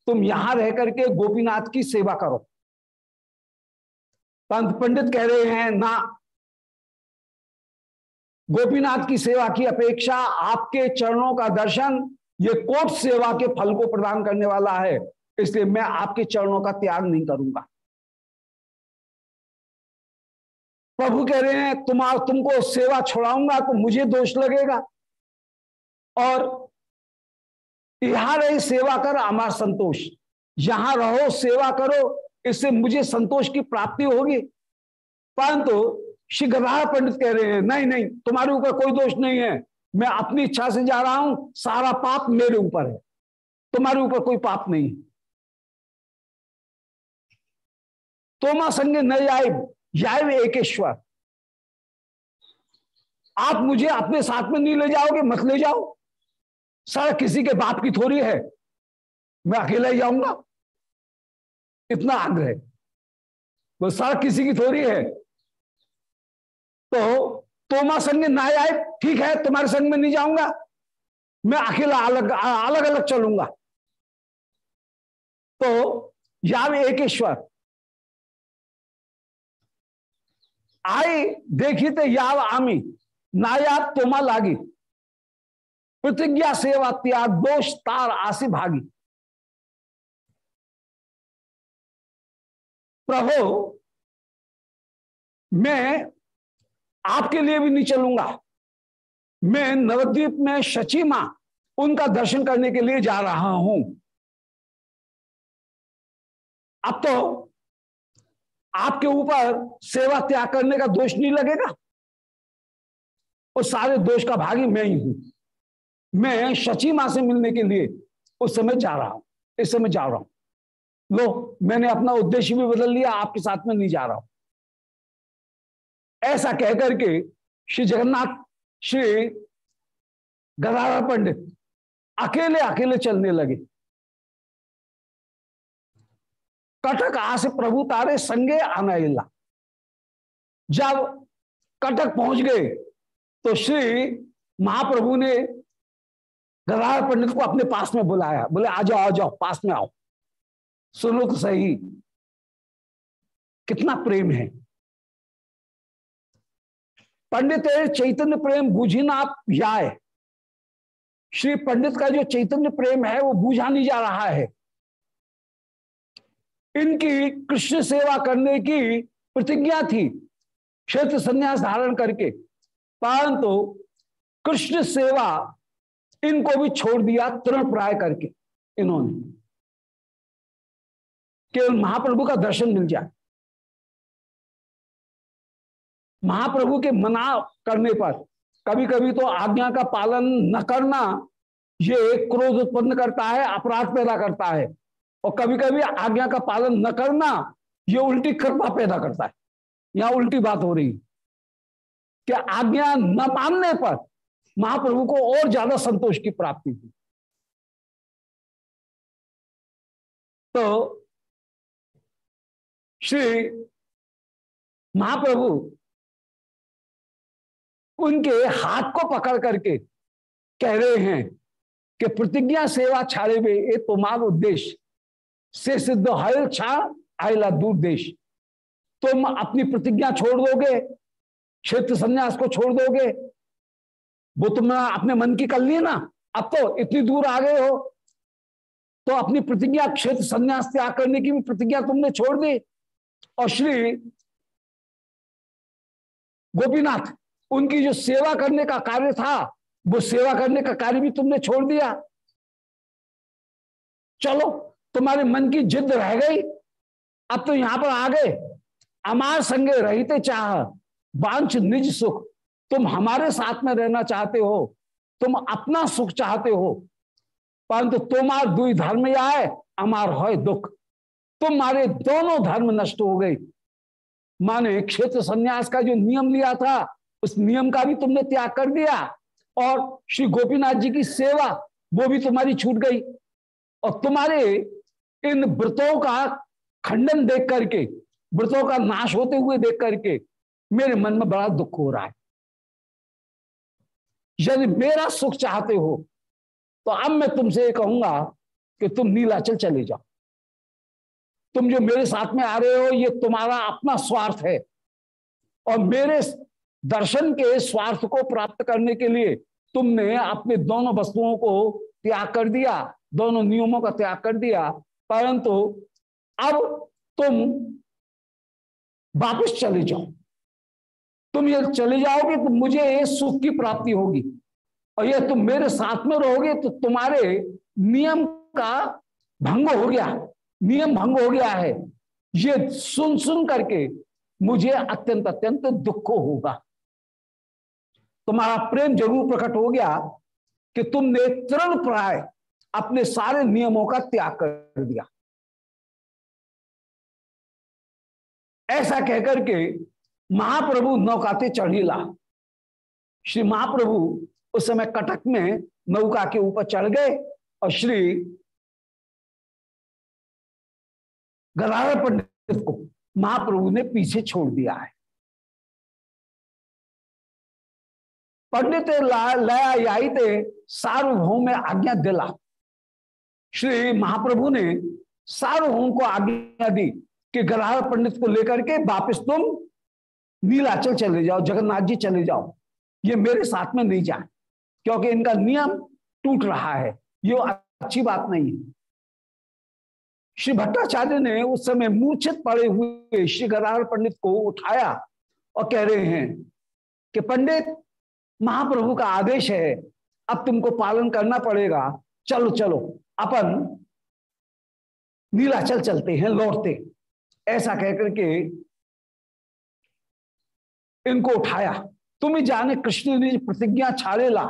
तुम यहाँ रह करके गोपीनाथ की सेवा करो। पंत पंडित कह रहे हैं, ना, गोपीनाथ की सेवा की अपेक्षा आपके चरणों का दर्शन ये कोट सेवा के फल को प्रदान करने वाला है, इसलिए मैं आपके चरणों का त्याग नहीं करूँगा। प्रभु कह रहे हैं तुम तुमको सेवा छोड़ाऊँगा तो मुझे दोष लगेगा। और यहाँ रहे, सेवा कर अमार संतोष। यहाँ रहो, सेवा करो, इससे मुझे संतोष की प्राप्ति होगी। परंतु श्री गदार पंडित कह रहे हैं, नहीं नहीं, तुम्हारे ऊपर कोई दोष नहीं है। मैं अपनी इच्छा से जा रहा हूँ, सारा पाप मेरे ऊपर है। तुम्हारे ऊपर कोई पाप नहीं तोमा संगे न जाए जाए एकेश्वर। आप मुझे अपने साथ में नहीं ले जाओगे, मत ले जाओ। सारा किसी के बाप की थोड़ी है। मैं अकेला ही जाऊँगा इतना आग्रह वो सारा किसी की थोड़ी है। तो तोमा संग ना आए, ठीक है, तुम्हारे संग में नहीं जाऊँगा। मैं अकेला अलग अलग अलग चलूँगा। तो याव एक ईश्वर। आई देखी तो याव आमी नायाब तोमा लागी। प्रतिज्ञा सेवा त्याग दोष तार आसी भागी। प्रभु, मैं आपके लिए भी नहीं चलूँगा मैं नवद्वीप में शची माँ उनका दर्शन करने के लिए जा रहा हूँ। अब तो आपके ऊपर सेवा त्याग करने का दोष नहीं लगेगा? और सारे दोष का भागी मैं ही हूँ। मैं शची माँ से मिलने के लिए उस समय जा रहा हूँ, इस समय जा रहा हूँ। लो, मैंने अपना उद्देश्य भी बदल लिया, आपके साथ में नहीं जा रहा हूँ। ऐसा कहकर के श्री जगन्नाथ, श्री गदाधर पंडित अकेले अकेले चलने लगे। कटक आस प्रभु तारे संगे आना जब कटक पहुँच गए तो श्री महाप्रभु ने गदाधर पंडित को अपने पास में बुलाया। बोले, आ जाओ आ जाओ, पास में आओ। सुनो तो सही। कितना प्रेम है। पंडित चैतन्य प्रेम बूझी ना जाए। श्री पंडित का जो चैतन्य प्रेम है, वो बूझा नहीं जा रहा है। इनकी कृष्ण सेवा करने की प्रतिज्ञा थी, क्षेत्र संन्यास धारण करके। परंतु कृष्ण सेवा इनको भी छोड़ दिया तृण प्राय करके इन्होंने। केवल महाप्रभु का दर्शन मिल जाए। महाप्रभु के मना करने पर कभी कभी तो आज्ञा का पालन न करना ये क्रोध उत्पन्न करता है, अपराध पैदा करता है। और कभी कभी आज्ञा का पालन न करना ये उल्टी कृपा पैदा करता है। यहाँ उल्टी बात हो रही कि आज्ञा न मानने पर महाप्रभु को और ज़्यादा संतोष की प्राप्ति हुई। तो श्री महाप्रभु उनके हाथ को पकड़ करके कह रहे हैं कि प्रतिज्ञा सेवा छाड़े में ये तुम्हार उद्देश्य से सिद्ध हल छा, आयला दूर देश। तुम अपनी प्रतिज्ञा छोड़ दोगे, क्षेत्र संन्यास को छोड़ दोगे वो तुमने अपने मन की कर ली ना। अब तो इतनी दूर आ गए हो। तो अपनी प्रतिज्ञा क्षेत्र संन्यास त्याग करने की भी प्रतिज्ञा तुमने छोड़ दी। और श्री गोपीनाथ, उनकी जो सेवा करने का कार्य था, वो सेवा करने का कार्य भी तुमने छोड़ दिया। चलो, तुम्हारे मन की जिद रह गई। अब तो यहाँ पर आ गए। अमार संगे रहते चाह, वांछ निज सुख। तुम हमारे साथ में रहना चाहते हो, तुम अपना सुख चाहते हो, परंतु तुम्हार दुई धर्म आए अमार हो दुख। तुम्हारे दोनों धर्म नष्ट हो गए। माने क्षेत्र संन्यास का जो नियम लिया था, उस नियम का भी तुमने त्याग कर दिया, और श्री गोपीनाथ जी की सेवा, वो भी तुम्हारी छूट गई। और तुम्हारे इन व्रतों का खंडन देख करके, व्रतों का नाश होते हुए देख करके, मेरे मन में बड़ा दुख हो रहा है। यदि मेरा सुख चाहते हो तो अब मैं तुमसे ये कहूँगा कि तुम नीलाचल चले जाओ। तुम जो मेरे साथ में आ रहे हो, ये तुम्हारा अपना स्वार्थ है। और मेरे दर्शन के स्वार्थ को प्राप्त करने के लिए तुमने अपने दोनों वस्तुओं को त्याग कर दिया, दोनों नियमों का त्याग कर दिया। परंतु अब तुम वापस चले जाओ। तुम ये चले जाओगे तो मुझे सुख की प्राप्ति होगी। और ये तुम मेरे साथ में रहोगे तो तुम्हारे नियम का भंग हो गया। नियम भंग हो गया है। ये सुन सुन करके मुझे अत्यंत अत्यंत दुख होगा। तुम्हारा प्रेम ज़रूर प्रकट हो गया कि तुमने तृण प्राय अपने सारे नियमों का त्याग कर दिया। ऐसा कहकर के महाप्रभु नौका नौकाते चढ़ीला। श्री महाप्रभु उस समय कटक में नौका के ऊपर चढ़ गए और श्री गदाधर पंडित को महाप्रभु ने पीछे छोड़ दिया है। पंडित लया सार्वभौम में आज्ञा दिला। श्री महाप्रभु ने सार्वभौम को आज्ञा दी कि गदाधर पंडित को लेकर के वापिस तुम नीलाचल चले जाओ, जगन्नाथ जी चले जाओ। ये मेरे साथ में नहीं जाए, क्योंकि इनका नियम टूट रहा है। ये अच्छी बात नहीं है। श्री भट्टाचार्य ने उस समय मूर्छित पड़े हुए श्री गदाधर पंडित को उठाया और कह रहे हैं कि पंडित, महाप्रभु का आदेश है, अब तुमको पालन करना पड़ेगा। चलो चलो, अपन नीलाचल चलते हैं, लौटते। ऐसा कहकर के इनको उठाया। तुम जाने कृष्ण ने प्रतिज्ञा छाड़ेला।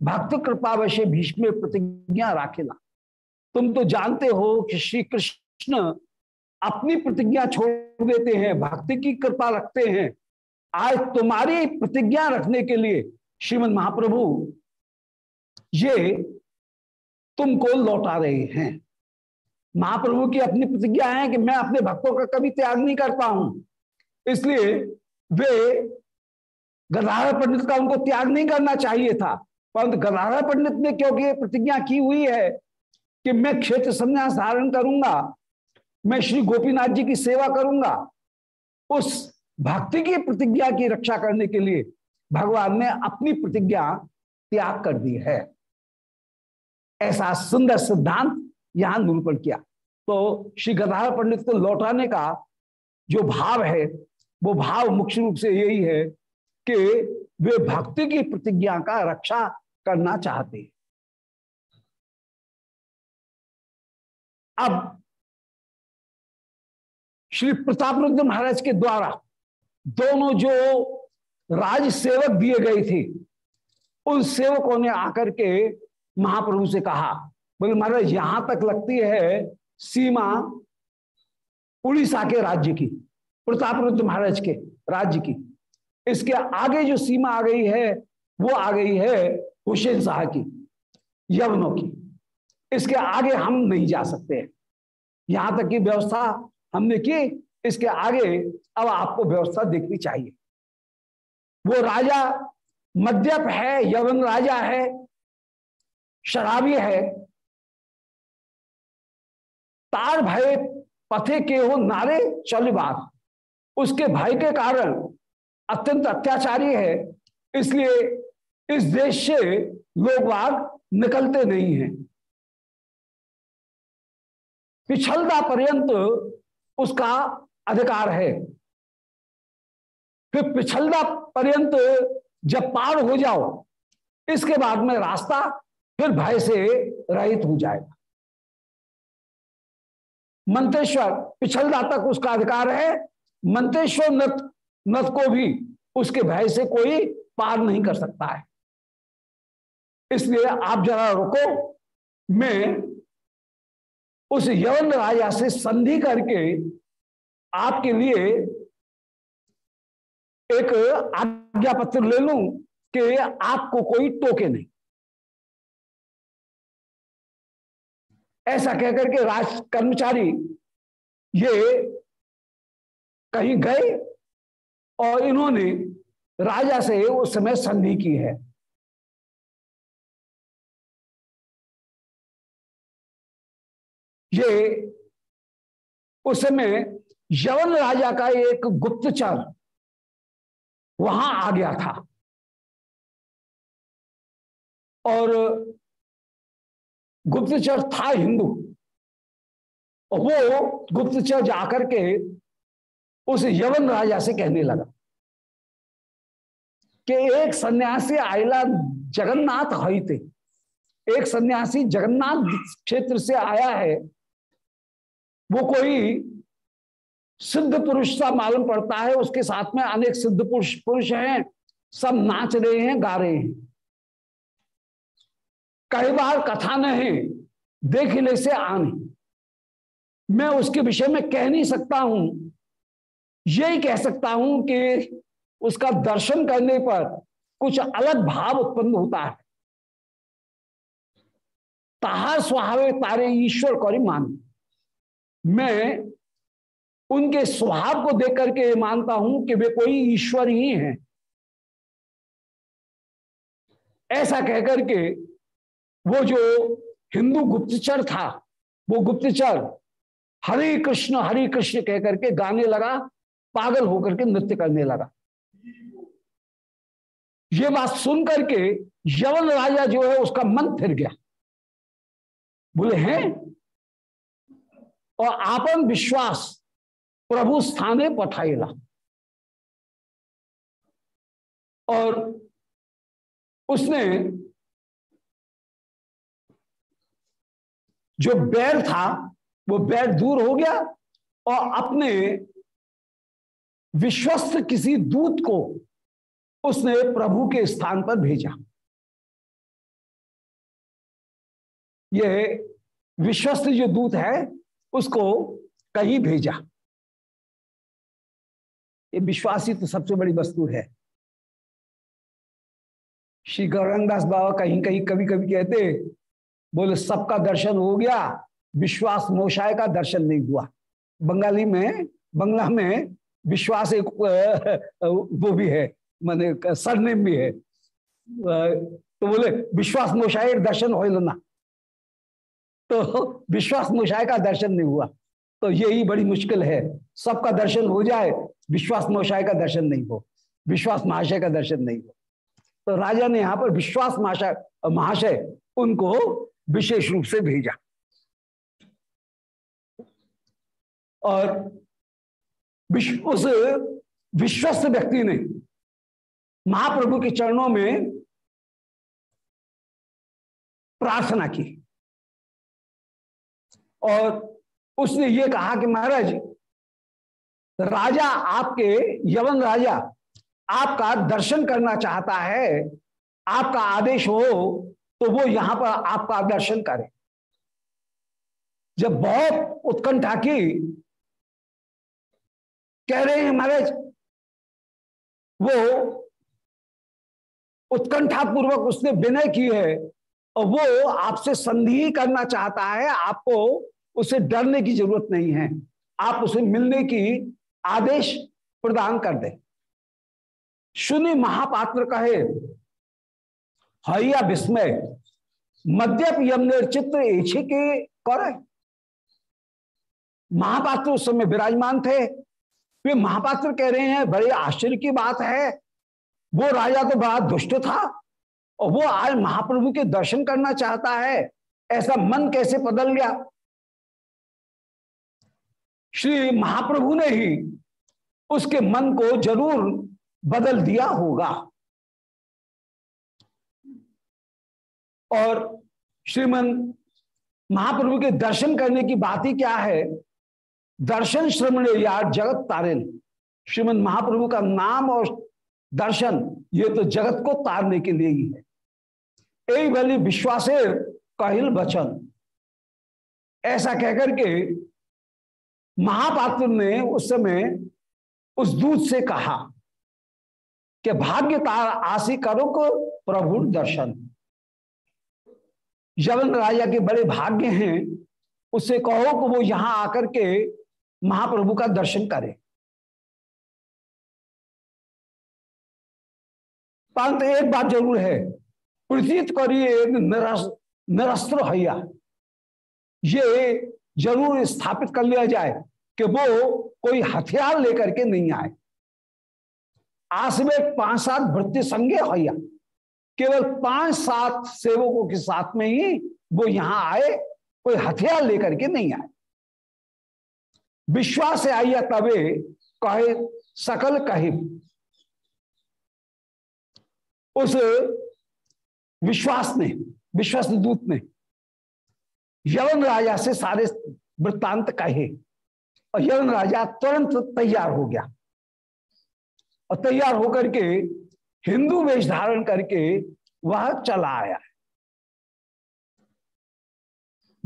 भक्त कृपा वशे भीष्म प्रतिज्ञा राखेला। तुम तो जानते हो कि श्री कृष्ण अपनी प्रतिज्ञा छोड़ देते हैं, भक्ति की कृपा रखते हैं। आज तुम्हारी प्रतिज्ञा रखने के लिए श्रीमद महाप्रभु ये तुमको लौटा रहे हैं। महाप्रभु की अपनी प्रतिज्ञा है कि मैं अपने भक्तों का कभी त्याग नहीं करता हूँ। इसलिए वे गदाधर पंडित का उनको त्याग नहीं करना चाहिए था। परंतु गदाधर पंडित ने क्योंकि प्रतिज्ञा की हुई है कि मैं क्षेत्र संन्यास धारण करूँगा, मैं श्री गोपीनाथ जी की सेवा करूँगा, उस भक्ति की प्रतिज्ञा की रक्षा करने के लिए भगवान ने अपनी प्रतिज्ञा त्याग कर दी है। ऐसा सुंदर सिद्धांत यहाँ निरूपण किया। तो श्री गदाधर पंडित को लौटाने का जो भाव है वो भाव मुख्य रूप से यही है कि वे भक्ति की प्रतिज्ञा का रक्षा करना चाहते हैं। अब श्री प्रताप रुद्र महाराज के द्वारा दोनों जो राज सेवक दिए गए थे, उन सेवकों ने आकर के महाप्रभु से कहा, बोले, महाराज, यहाँ तक लगती है सीमा उड़ीसा के राज्य की। प्रताप रुद्र महाराज के, राज्य की। इसके आगे जो सीमा आ गई है, वो आ गई है हुसैन शाह की, यवनों की। इसके आगे हम नहीं जा सकते। यहाँ तक की व्यवस्था हमने की, इसके आगे अब आपको व्यवस्था देखनी चाहिए। वो राजा मद्यप है, यवन राजा है, शराबी है। तार भय पथे के हो नारे, चल बात उसके भाई के कारण अत्यंत अत्याचारी है। इसलिए इस देश से लोग बाग निकलते नहीं हैं। पिछलता पर्यंत उसका अधिकार है। फिर पिछलदा पर्यंत जब पार हो जाओ, इसके बाद में रास्ता फिर भय से रहित हो जाएगा। मंत्रेश्वर पिछलदा तक उसका अधिकार है। मंत्रेश्वर नथ नथ को भी उसके भय से कोई पार नहीं कर सकता है। इसलिए आप जरा रुको, मैं उस यवन राजा से संधि करके आपके लिए एक आज्ञा पत्र ले लूँ कि आपको कोई टोके नहीं। ऐसा कहकर के राज कर्मचारी, ये कहीं गए और इन्होंने राजा से उस समय संधि की है। ये उस समय यवन राजा का एक गुप्तचर वहाँ आ गया था। और गुप्तचर था हिंदू। वो गुप्तचर जाकर के उस यवन राजा से कहने लगा कि एक सन्यासी आयला जगन्नाथ हई थे एक सन्यासी जगन्नाथ क्षेत्र से आया है, वो कोई सिद्ध पुरुष सा मालूम पड़ता है, उसके साथ में अनेक सिद्ध पुरुष पुरुष हैं, सब नाच रहे हैं, गा रहे हैं। कई बार कथा नहीं देखने से आने मैं उसके विषय में कह नहीं सकता हूँ यही कह सकता हूँ कि उसका दर्शन करने पर कुछ अलग भाव उत्पन्न होता है। ताहार स्वभाव तारे ईश्वर कौरी मान मैं उनके स्वभाव को देख करके मानता हूँ कि वे कोई ईश्वर ही हैं। ऐसा कहकर के वो जो हिंदू गुप्तचर था, वो गुप्तचर हरे कृष्ण हरे कृष्ण कहकर के गाने लगा पागल होकर के नृत्य करने लगा। ये बात सुन करके यवन राजा जो है, उसका मन फिर गया। बोले, हैं? और आपन विश्वास प्रभु स्थाने पठाएला और उसने जो बैर था, वो बैर दूर हो गया और अपने विश्वस्त किसी दूत को उसने प्रभु के स्थान पर भेजा। ये विश्वस्त जो दूत है, उसको कहीं भेजा। ये विश्वासी तो सबसे बड़ी वस्तु है। श्री गौरंगदास बाबा कहीं कहीं कभी कभी कहते, बोले, सबका दर्शन हो गया, विश्वास मोशाय का दर्शन नहीं हुआ। बंगाली में, बंगला में विश्वास एक वो भी है, माने सरनेम भी है। तो बोले, विश्वास मोशाय दर्शन हो ना तो विश्वास मोशाय का दर्शन नहीं हुआ। तो यही बड़ी मुश्किल है। सबका दर्शन हो जाए, विश्वास मोशाय का दर्शन नहीं हो। विश्वास महाशय का दर्शन नहीं हो। तो राजा ने यहाँ पर विश्वास महाशय महाशय उनको विशेष रूप से भेजा। और विश्व उस विश्वस्त व्यक्ति ने महाप्रभु के चरणों में प्रार्थना की। और उसने ये कहा कि महाराज, राजा आपके, यवन राजा, आपका दर्शन करना चाहता है, आपका आदेश हो तो वो यहाँ पर आपका दर्शन करे। जब बहुत उत्कंठा की कह रहे हैं महाराज, वो उत्कंठा पूर्वक उसने विनय की है और वो आपसे संधि करना चाहता है, आपको उसे डरने की ज़रूरत नहीं है। आप उसे मिलने की आदेश प्रदान कर दे। सुनी महापात्र कहे हया विस्मय, मद्यप यम निर्चित्र इच्छे के कर महापात्र उस समय विराजमान थे वे महापात्र कह रहे हैं, बड़े आश्चर्य की बात है। वो राजा तो बड़ा दुष्ट था और वो आज महाप्रभु के दर्शन करना चाहता है। ऐसा मन कैसे बदल गया? श्री महाप्रभु ने ही उसके मन को ज़रूर बदल दिया होगा। और श्रीमन महाप्रभु के दर्शन करने की बात ही क्या है? दर्शन श्रमण या जगत तारिन श्रीमद महाप्रभु का नाम और दर्शन, ये तो जगत को तारने के लिए ही है। यही भली विश्वासेर कहिल वचन ऐसा कहकर के महापात्र ने उस समय उस दूत से कहा कि भाग्य तार आशी करो को प्रभु दर्शन। यवन राजा के बड़े भाग्य हैं उससे कहो कि वो यहाँ आकर के महाप्रभु का दर्शन करे। परंतु एक बात ज़रूर है, प्रतीत करिए निरस्त्र हैया। ये ज़रूर स्थापित कर लिया जाए कि वो कोई हथियार लेकर के नहीं आए। आस में पाँच सात वृत्ति संज्ञा हैया। केवल पाँच सात सेवकों के साथ में ही वो यहाँ आए, कोई हथियार लेकर के नहीं आए। विश्वास आइया तबे, कहे सकल कहे। उस विश्वास ने, विश्वास दूत ने, यवन राजा से सारे वृत्तांत कहे और यवन राजा तुरंत तैयार हो गया। और तैयार होकर के हिंदू वेश धारण करके वह चला आया।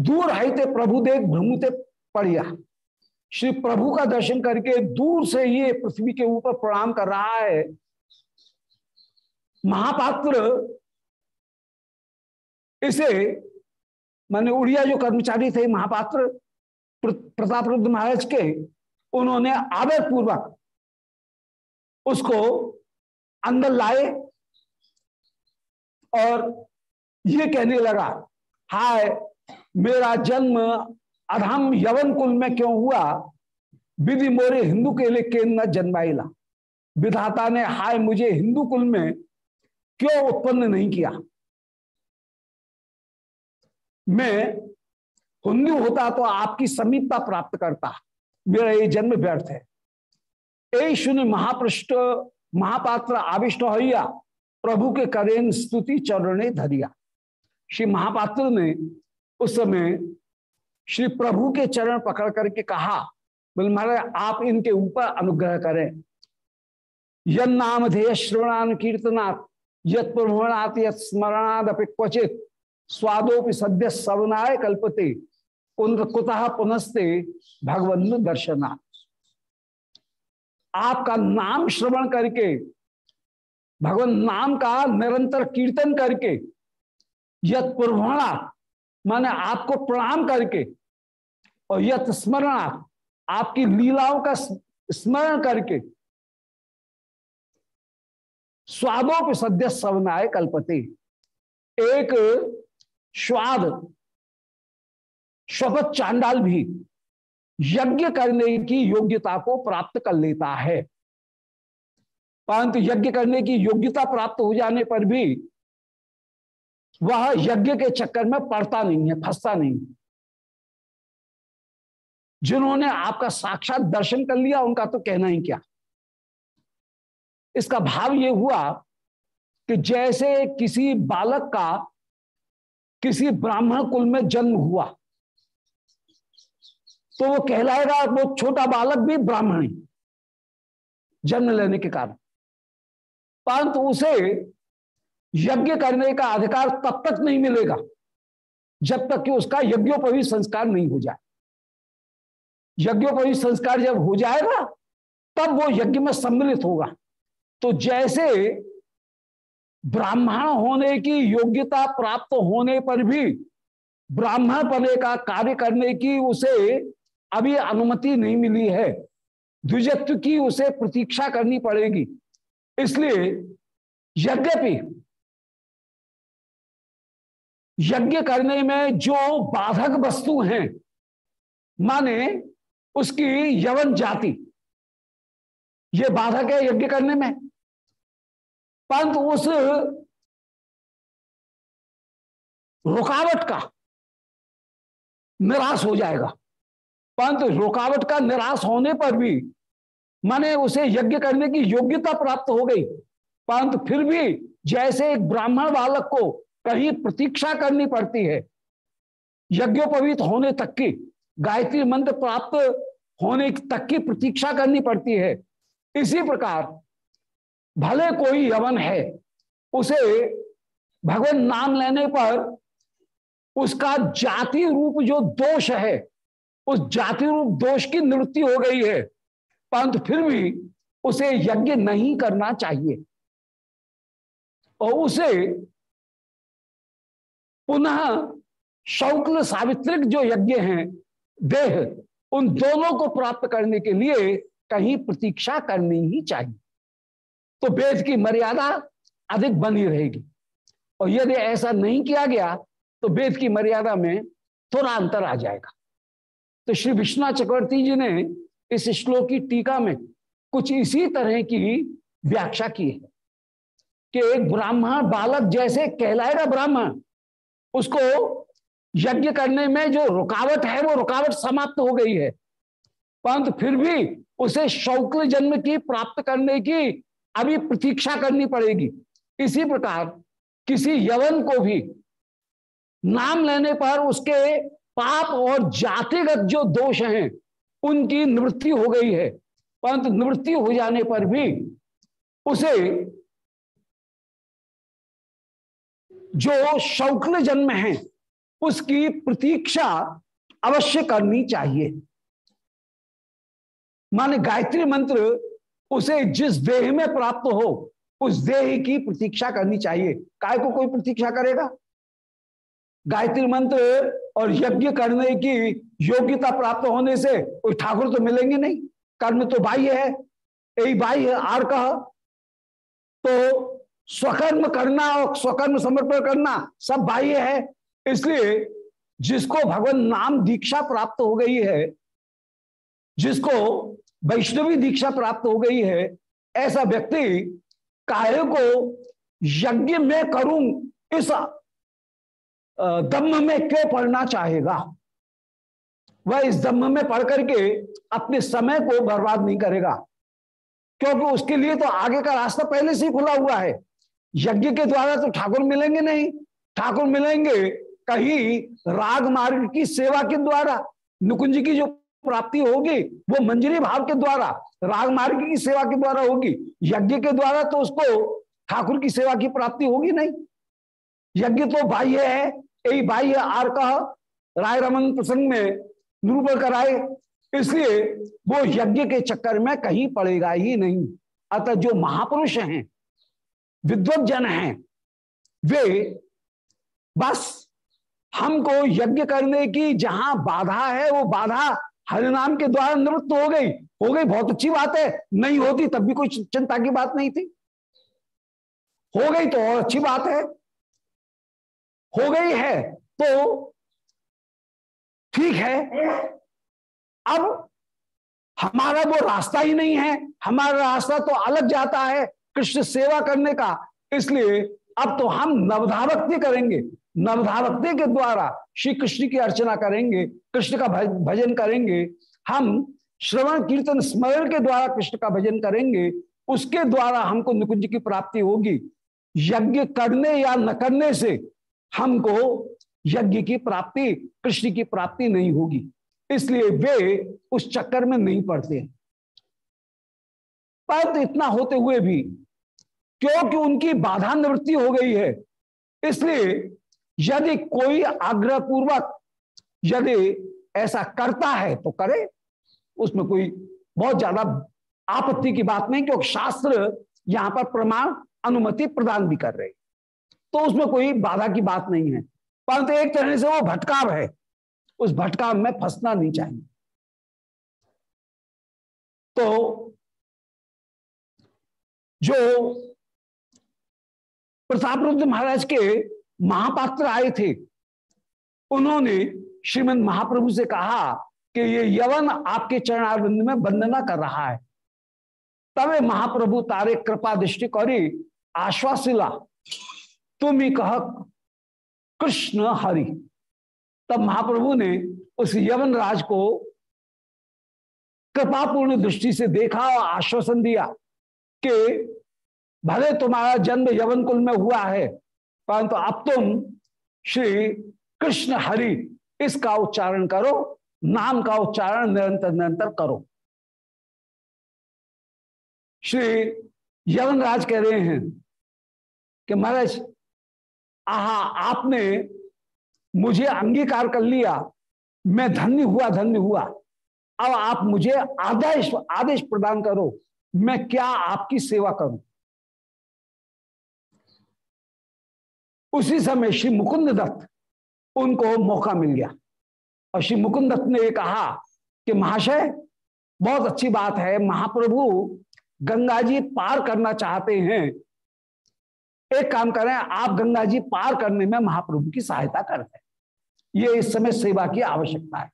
दूर हाईते प्रभु देख भ्रमुते पड़िया। श्री प्रभु का दर्शन करके दूर से ये पृथ्वी के ऊपर प्रणाम कर रहा है। महापात्र इसे, माने उड़िया जो कर्मचारी थे महापात्र प्रताप रुद्र महाराज के, उन्होंने आदर पूर्वक उसको अंदर लाए और ये कहने लगा, हाय, मेरा जन्म अधम यवन कुल में क्यों हुआ? विधि मोरे हिंदू के लिए न जन्माइला। विधाता ने, हाय, मुझे हिंदू कुल में क्यों उत्पन्न नहीं किया? मैं हिंदू होता तो आपकी समीपता प्राप्त करता। मेरा ये जन्म व्यर्थ है। यही शून्य महापृष्ठ, महापात्र आविष्ट होया प्रभु के करेन स्तुति चरणे धरिया। श्री महापात्र ने उस समय श्री प्रभु के चरण पकड़ करके कहा, बोले, महाराज, आप इनके ऊपर अनुग्रह करें। यन नाम धेय श्रवणान कीर्तनाथ यत प्रभुणात यत स्मरणाद अपि क्वचित, स्वादोपि सद्य सवनाय कल्पते। कुतः पुनस्ते भगवंत दर्शना आपका नाम श्रवण करके, भगवान नाम का निरंतर कीर्तन करके, यत पूर्वणा माने आपको प्रणाम करके और यत स्मरणा आपकी लीलाओं का स्मरण करके स्वादों पे सद्य सवनाय कल्पते। एक स्वाद, शपथ चांडाल भी यज्ञ करने की योग्यता को प्राप्त कर लेता है। परंतु यज्ञ करने की योग्यता प्राप्त हो जाने पर भी वह यज्ञ के चक्कर में पड़ता नहीं है, फंसता नहीं जिन्होंने आपका साक्षात दर्शन कर लिया, उनका तो कहना ही क्या? इसका भाव ये हुआ कि जैसे किसी बालक का किसी ब्राह्मण कुल में जन्म हुआ तो वो कहलाएगा वो छोटा बालक भी ब्राह्मणी जन्म लेने के कारण। परंतु उसे यज्ञ करने का अधिकार तब तक नहीं मिलेगा, जब तक कि उसका यज्ञोपवी संस्कार नहीं हो जाए। यज्ञोपवी संस्कार जब हो जाएगा, तब वो यज्ञ में सम्मिलित होगा। तो जैसे ब्राह्मण होने की योग्यता प्राप्त होने पर भी ब्राह्मण पने का कार्य करने की उसे अभी अनुमति नहीं मिली है। द्विजत्व की उसे प्रतीक्षा करनी पड़ेगी। इसलिए यद्यपि यज्ञ करने में जो बाधक वस्तु हैं, माने उसकी यवन जाति, ये बाधक है यज्ञ करने में। परंतु उस रुकावट का निराश हो जाएगा। परंतु रुकावट का निराश होने पर भी, माने उसे यज्ञ करने की योग्यता प्राप्त हो गई। परंतु फिर भी जैसे एक ब्राह्मण बालक को कहीं प्रतीक्षा करनी पड़ती है। यज्ञोपवीत होने तक की, गायत्री मंत्र प्राप्त होने तक की प्रतीक्षा करनी पड़ती है। इसी प्रकार, भले कोई यवन है, उसे भगवान नाम लेने पर उसका जाति रूप जो दोष है, उस जाति रूप दोष की निवृत्ति हो गई है, परंतु फिर भी उसे यज्ञ नहीं करना चाहिए। और उसे पुनः शौक्ल सावित्रिक जो यज्ञ हैं, देह, उन दोनों को प्राप्त करने के लिए कहीं प्रतीक्षा करनी ही चाहिए। तो वेद की मर्यादा अधिक बनी रहेगी। और यदि ऐसा नहीं किया गया तो वेद की मर्यादा में थोड़ा अंतर आ जाएगा। तो श्री विश्वनाथ चक्रवर्ती जी ने इस श्लोक की टीका में कुछ इसी तरह की व्याख्या की है कि एक ब्राह्मण बालक जैसे कहलाएगा ब्राह्मण उसको यज्ञ करने में जो रुकावट है, वो रुकावट समाप्त हो गई है। परंतु फिर भी उसे शौक्ल जन्म की प्राप्त करने की अभी प्रतीक्षा करनी पड़ेगी। इसी प्रकार किसी यवन को भी नाम लेने पर उसके पाप और जातिगत जो दोष हैं, उनकी निवृत्ति हो गई है। परंतु निवृत्ति हो जाने पर भी उसे जो शौक्ल जन्म है, उसकी प्रतीक्षा अवश्य करनी चाहिए। माने गायत्री मंत्र, उसे जिस देह में प्राप्त हो, उस देह की प्रतीक्षा करनी चाहिए। काय को कोई प्रतीक्षा करेगा? गायत्री मंत्र और यज्ञ करने की योग्यता प्राप्त होने से कोई ठाकुर तो मिलेंगे नहीं। कर्म तो बाह्य है। यही बाह्य आर कह तो स्वकर्म करना और स्वकर्म समर्पण करना सब बाह्य है। इसलिए जिसको भगवान नाम दीक्षा प्राप्त हो गई है, जिसको वैष्णवी दीक्षा प्राप्त हो गई है, ऐसा व्यक्ति काहे को यज्ञ में करूँ, इस दम्म में क्यों पढ़ना चाहेगा? वह इस दम्म में पढ़ करके अपने समय को बर्बाद नहीं करेगा, क्योंकि उसके लिए तो आगे का रास्ता पहले से ही खुला हुआ है। यज्ञ के द्वारा तो ठाकुर मिलेंगे नहीं। ठाकुर मिलेंगे कहीं राग मार्ग की सेवा के द्वारा। नुकुंज की जो प्राप्ति होगी, वो मंजरी भाव के द्वारा, राग मार्ग की सेवा के द्वारा होगी। यज्ञ के द्वारा तो उसको ठाकुर की सेवा की प्राप्ति होगी नहीं। यज्ञ तो बाह्य है। यही बाह्य आर कह राय रमन प्रसंग में निरूपण कराए। इसलिए वो यज्ञ के चक्कर में कहीं पड़ेगा ही नहीं। अतः जो महापुरुष हैं विद्वत जन हैं। वे बस हमको यज्ञ करने की जहाँ बाधा है, वो बाधा हरिनाम के द्वारा निवृत्त हो गई। हो गई, बहुत अच्छी बात है। नहीं होती तब भी कोई चिंता की बात नहीं थी। हो गई तो और अच्छी बात है। हो गई है तो ठीक है। अब हमारा वो रास्ता ही नहीं है। हमारा रास्ता तो अलग जाता है। कृष्ण सेवा करने का। इसलिए अब तो हम नवधावक्ति करेंगे। नवधावक्ति के द्वारा श्री कृष्ण की अर्चना करेंगे, कृष्ण का भजन करेंगे। हम श्रवण, कीर्तन, स्मरण के द्वारा कृष्ण का भजन करेंगे। उसके द्वारा हमको निकुंज की प्राप्ति होगी। यज्ञ करने या न करने से हमको यज्ञ की प्राप्ति, कृष्ण की प्राप्ति नहीं होगी। इसलिए वे उस चक्कर में नहीं पड़ते। परंतु इतना होते हुए भी क्योंकि उनकी बाधा निवृत्ति हो गई है। इसलिए यदि कोई आग्रह पूर्वक यदि ऐसा करता है तो करे। उसमें कोई बहुत ज़्यादा आपत्ति की बात नहीं, क्योंकि शास्त्र यहाँ पर प्रमाण, अनुमति प्रदान भी कर रहे। तो उसमें कोई बाधा की बात नहीं है। परंतु एक तरह से वो भटकाव है। उस भटकाव में फंसना नहीं चाहिए। तो जो प्रताप रुद्र महाराज के महापात्र आए थे। उन्होंने श्रीमद महाप्रभु से कहा कि ये यवन आपके चरणारविंद में वंदना कर रहा है। तबे महाप्रभु तारे कृपा दृष्टि करी आश्वासिला तुम ही कह कृष्ण हरि। तब महाप्रभु ने उस यवन राज को कृपापूर्ण दृष्टि से देखा और आश्वासन दिया कि भले तुम्हारा जन्म यवन कुल में हुआ है, परंतु अब तुम श्री कृष्ण हरि इसका उच्चारण करो, नाम का उच्चारण निरंतर निरंतर करो। श्री यवनराज कह रहे हैं कि महाराज, आहा, आपने मुझे अंगीकार कर लिया, मैं धन्य हुआ धन्य हुआ। अब आप मुझे आदेश आदेश प्रदान करो, मैं क्या आपकी सेवा करूँ? उसी समय श्री मुकुंद दत्त उनको मौका मिल गया। और श्री मुकुंद दत्त ने कहा कि महाशय, बहुत अच्छी बात है, महाप्रभु गंगा जी पार करना चाहते हैं। एक काम करें, आप गंगा जी पार करने में महाप्रभु की सहायता कर करें ये इस समय सेवा की आवश्यकता है।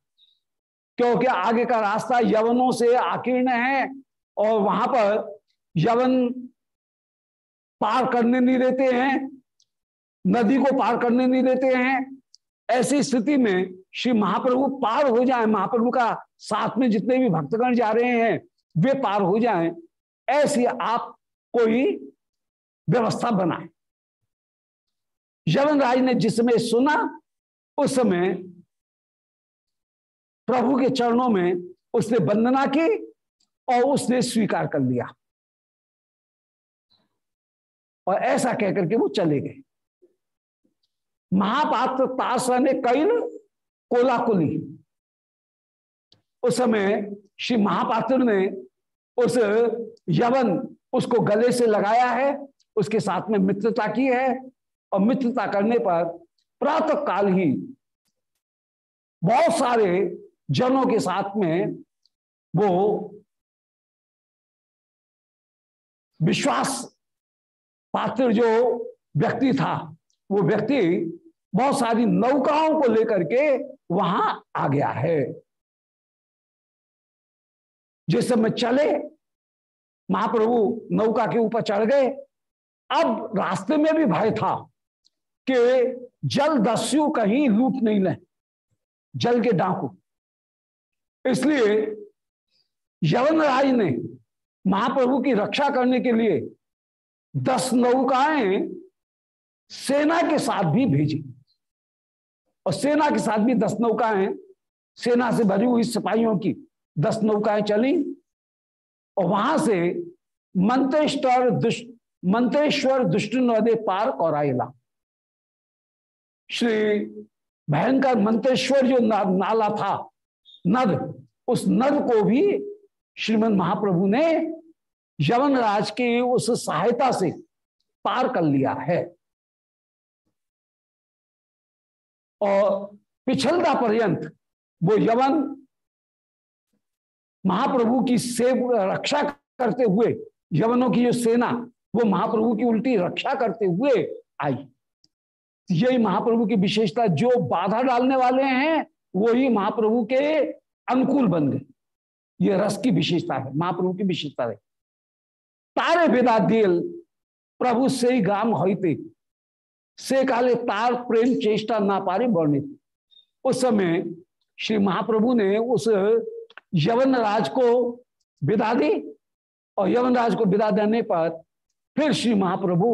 क्योंकि आगे का रास्ता यवनों से आकीर्ण है और वहाँ पर यवन पार करने नहीं देते हैं। नदी को पार करने नहीं देते हैं। ऐसी स्थिति में श्री महाप्रभु पार हो जाए, महाप्रभु का साथ में जितने भी भक्तगण जा रहे हैं, वे पार हो जाए, ऐसी आप कोई व्यवस्था बनाए। यवन राज ने जिस समय सुना, उस समय प्रभु के चरणों में उसने वंदना की और उसने स्वीकार कर लिया। और ऐसा कहकर के वो चले गए। महापात्र ताशा ने कैल कोलाकुली। उस समय श्री महापात्र ने उस यवन उसको गले से लगाया है, उसके साथ में मित्रता की है और मित्रता करने पर प्रातः काल ही बहुत सारे जनों के साथ में वो विश्वास पात्र जो व्यक्ति था, वो व्यक्ति बहुत सारी नौकाओं को लेकर के वहाँ आ गया है। जिस समय चले, महाप्रभु नौका के ऊपर चढ़ गए। अब रास्ते में भी भय था कि जल दस्यु कहीं लूट नहीं ले, जल के डाकू। इसलिए यवन राज ने महाप्रभु की रक्षा करने के लिए दस नौकाएँ सेना के साथ भी भेजी। और सेना के साथ भी दस नौकाएँ सेना से भरी हुई सिपाहियों की दस नौकाएँ चली। और वहाँ से मंत्रेश्वर दुष्ट मंत्रेश्वर दुष्ट नदे पार और आयला श्री भयंकर मंत्रेश्वर जो ना, नाला था नद उस नद को भी श्रीमद महाप्रभु ने यवन राज की उस सहायता से पार कर लिया है। और पिछलता पर्यंत वो यवन महाप्रभु की सेव, रक्षा करते हुए, यवनों की जो सेना, वो महाप्रभु की उल्टी रक्षा करते हुए आई। यही महाप्रभु की विशेषता, जो बाधा डालने वाले हैं, वही महाप्रभु के अनुकूल बन गए। ये रस की विशेषता है, महाप्रभु की विशेषता है। तारे बेदा दिल, प्रभु से ही गाम होते से काले तार प्रेम चेष्टा ना पारे वर्णित उस समय श्री महाप्रभु ने उस यवन राज को विदा दी और यवन राज को विदा देने पर फिर श्री महाप्रभु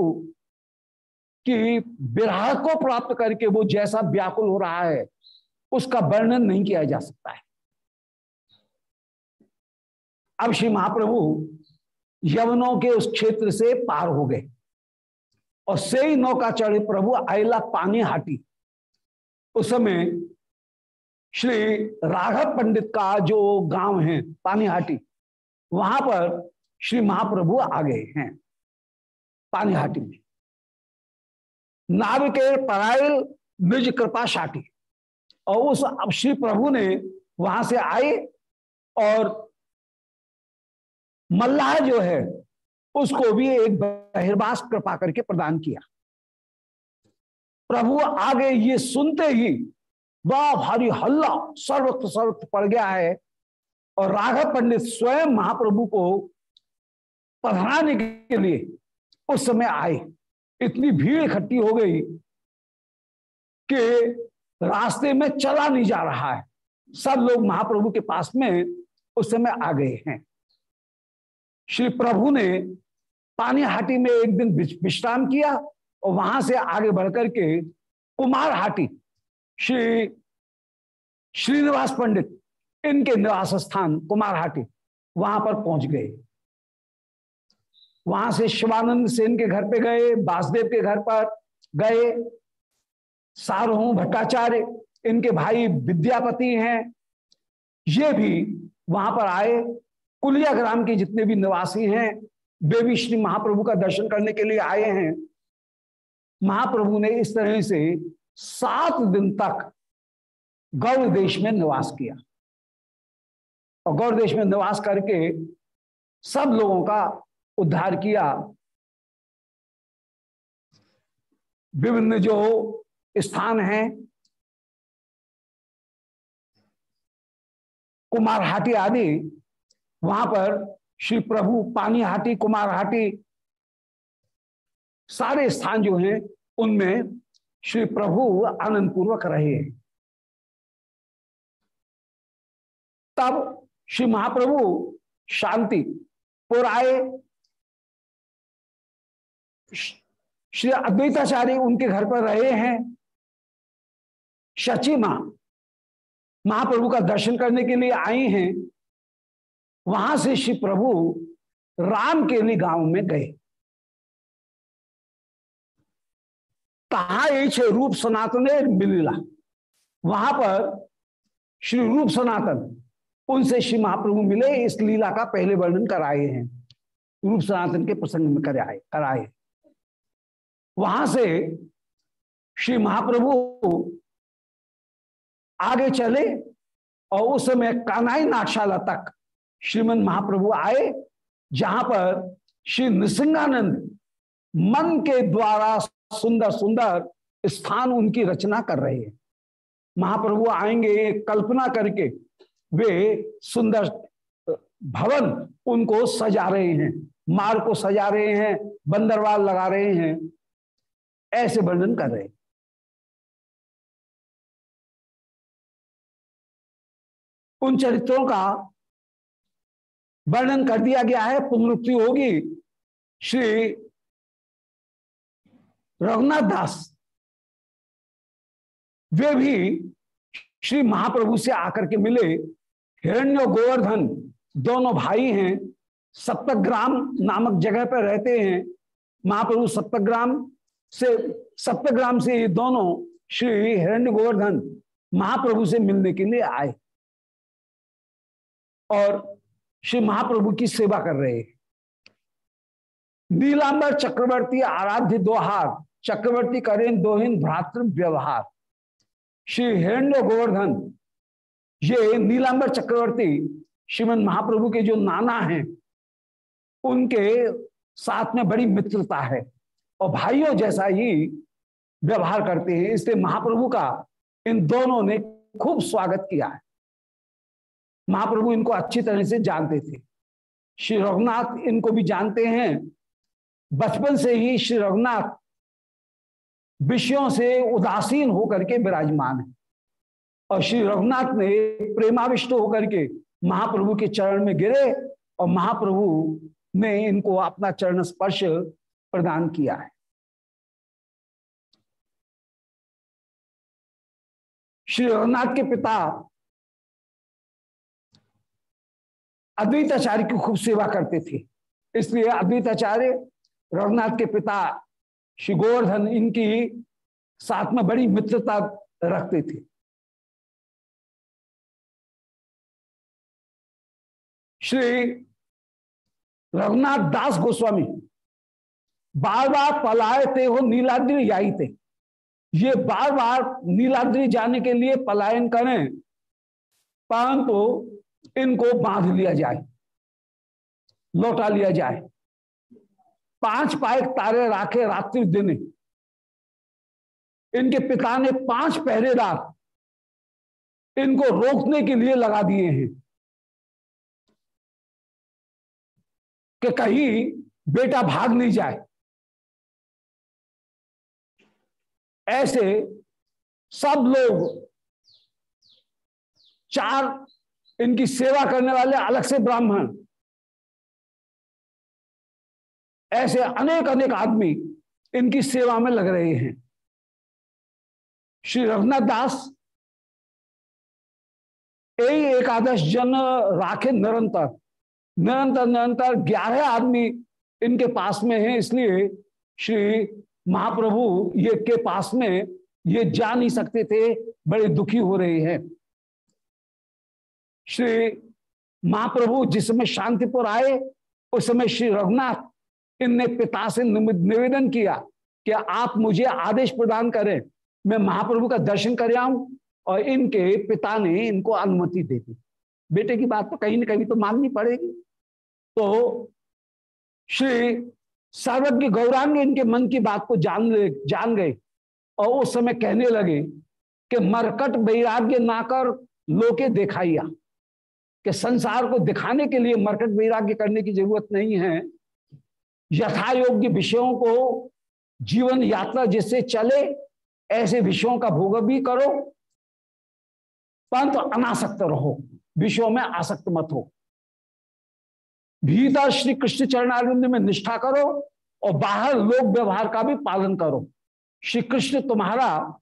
की विराह को प्राप्त करके वो जैसा व्याकुल हो रहा है, उसका वर्णन नहीं किया जा सकता है। अब श्री महाप्रभु यवनों के उस क्षेत्र से पार हो गए। और से ही नौका चढ़े प्रभु आयला पानी हाटी। उस समय श्री राघव पंडित का जो गाँव है पानीहाटी वहाँ पर श्री महाप्रभु आ गए हैं पानीहाटी में। नाविके परायल निज कृपा शाटी और उस अब श्री प्रभु ने वहाँ से आए और मल्लाह जो है उसको भी एक बहिर्वास कृपा करके प्रदान किया। प्रभु, आगे ये सुनते ही बड़ा भारी हल्ला सर्वत्र सर्वत्र पड़ गया है और राघव पंडित स्वयं महाप्रभु को पधराने के लिए उस समय आए। इतनी भीड़ इकट्ठी हो गई कि रास्ते में चला नहीं जा रहा है। सब लोग महाप्रभु के पास में उस समय आ गए हैं। श्री प्रभु ने पानी हाटी में एक दिन विश्राम किया और वहाँ से आगे बढ़कर के कुमार हाटी श्री श्रीनिवास पंडित, इनके निवास स्थान कुमार हाटी वहाँ पर पहुँच गए। वहाँ से शिवानंद सेन के घर पे गए, वासुदेव के घर पर गए। सारहू भट्टाचार्य, इनके भाई विद्यापति हैं, ये भी वहाँ पर आए। कुलिया ग्राम के जितने भी निवासी हैं वे भी श्री महाप्रभु का दर्शन करने के लिए आए हैं। महाप्रभु ने इस तरह से सात दिन तक गौर देश में निवास किया। और गौर देश में निवास करके सब लोगों का उद्धार किया। विभिन्न जो स्थान हैं कुमार हाटी आदि, वहाँ पर श्री प्रभु पानी हाटी, कुमार हाटी, सारे स्थान जो हैं, उनमें श्री प्रभु आनंद पूर्वक रहे तब श्री महाप्रभु शांति, पुर आए। श्री अद्वैताचार्य उनके घर पर रहे हैं। शची माँ, महाप्रभु का दर्शन करने के लिए आई हैं। वहाँ से श्री प्रभु राम के गाँव में गए। कहा रूप सनातन मिलिला। वहाँ पर श्री रूप सनातन, उनसे श्री महाप्रभु मिले, इस लीला का पहले वर्णन कराए हैं। रूप सनातन के प्रसंग में कराए कराए। वहाँ से श्री महाप्रभु आगे चले, और उस समय कानाई नाटशाला तक श्रीमद महाप्रभु आए, जहाँ पर श्री नृसिंगानंद मन के द्वारा सुंदर सुंदर स्थान उनकी रचना कर रहे हैं। महाप्रभु आएँगे, कल्पना करके वे सुंदर भवन उनको सजा रहे हैं मार को सजा रहे हैं, बंदरवाल लगा रहे हैं, ऐसे वर्णन कर रहे हैं। उन चरित्रों का वर्णन कर दिया गया है, पुनरुक्ति होगी। श्री रघुनाथ दास, वे भी श्री महाप्रभु से आकर के मिले। हिरण्य गोवर्धन, दोनों भाई हैं, सप्तग्राम नामक जगह पर रहते हैं। महाप्रभु सप्तग्राम से सप्तग्राम से ये दोनों श्री हिरण्य गोवर्धन महाप्रभु से मिलने के लिए आए। और श्री महाप्रभु की सेवा कर रहे नीलांबर चक्रवर्ती आराध्य दोहार, चक्रवर्ती करें दोहिन भ्रातृ व्यवहार। श्री हिरण्य गोवर्धन, ये नीलांबर चक्रवर्ती श्रीमद महाप्रभु के जो नाना हैं, उनके साथ में बड़ी मित्रता है और भाइयों जैसा ही व्यवहार करते हैं। इसलिए महाप्रभु का इन दोनों ने खूब स्वागत किया है। महाप्रभु इनको अच्छी तरह से जानते थे। श्री रघुनाथ इनको भी जानते हैं। बचपन से ही श्री रघुनाथ विषयों से उदासीन होकर के विराजमान है। और श्री रघुनाथ ने प्रेमाविष्ट होकर के महाप्रभु के चरण में गिरे और महाप्रभु ने इनको अपना चरण स्पर्श प्रदान किया है। श्री रघुनाथ के पिता अद्वैताचार्य की खूब सेवा करते थे। इसलिए अद्विताचार्य, रघुनाथ के पिता श्री गोवर्धन इनकी साथ में बड़ी मित्रता रखते थे। श्री रघुनाथ दास गोस्वामी बार बार पलायते हो नीलाद्री थे ये बार बार नीलाद्री जाने के लिए पलायन करें। परंतु इनको बाँध लिया जाए, लौटा लिया जाए। पाँच पायक तारे राखे रात्रि दिन। इनके पिता ने पाँच पहरेदार इनको रोकने के लिए लगा दिए हैं कि कहीं बेटा भाग नहीं जाए। ऐसे सब लोग चार इनकी सेवा करने वाले अलग से ब्राह्मण। ऐसे अनेक अनेक आदमी इनकी सेवा में लग रहे हैं। श्री रघुनाथ दास एकादश जन राखे निरंतर। निरंतर निरंतर ग्यारह आदमी इनके पास में है, इसलिए श्री महाप्रभु ये के पास में ये जा नहीं सकते थे, बड़े दुखी हो रहे हैं। श्री महाप्रभु जिस समय शांतिपुर आए, उस समय श्री रघुनाथ इनने पिता से निवेदन किया कि आप मुझे आदेश प्रदान करें, मैं महाप्रभु का दर्शन कर आऊँ और इनके पिता ने इनको अनुमति दे दी। बेटे की बात तो कहीं ना कहीं तो माननी पड़ेगी। तो श्री सर्वज्ञ गौरांग इनके मन की बात को जान जान गए और उस समय कहने लगे कि मरकट वैराग्य ना कर लोके दिखाइया। कि संसार को दिखाने के लिए मरकट वैराग्य करने की ज़रूरत नहीं है। यथा योग्य विषयों को जीवन यात्रा जिससे चले, ऐसे विषयों का भोग भी करो। परंतु अनासक्त रहो, विषयों में आसक्त मत हो। भीतर श्री कृष्ण चरणारिंद में निष्ठा करो और बाहर लोक व्यवहार का भी पालन करो। श्री कृष्ण तुम्हारा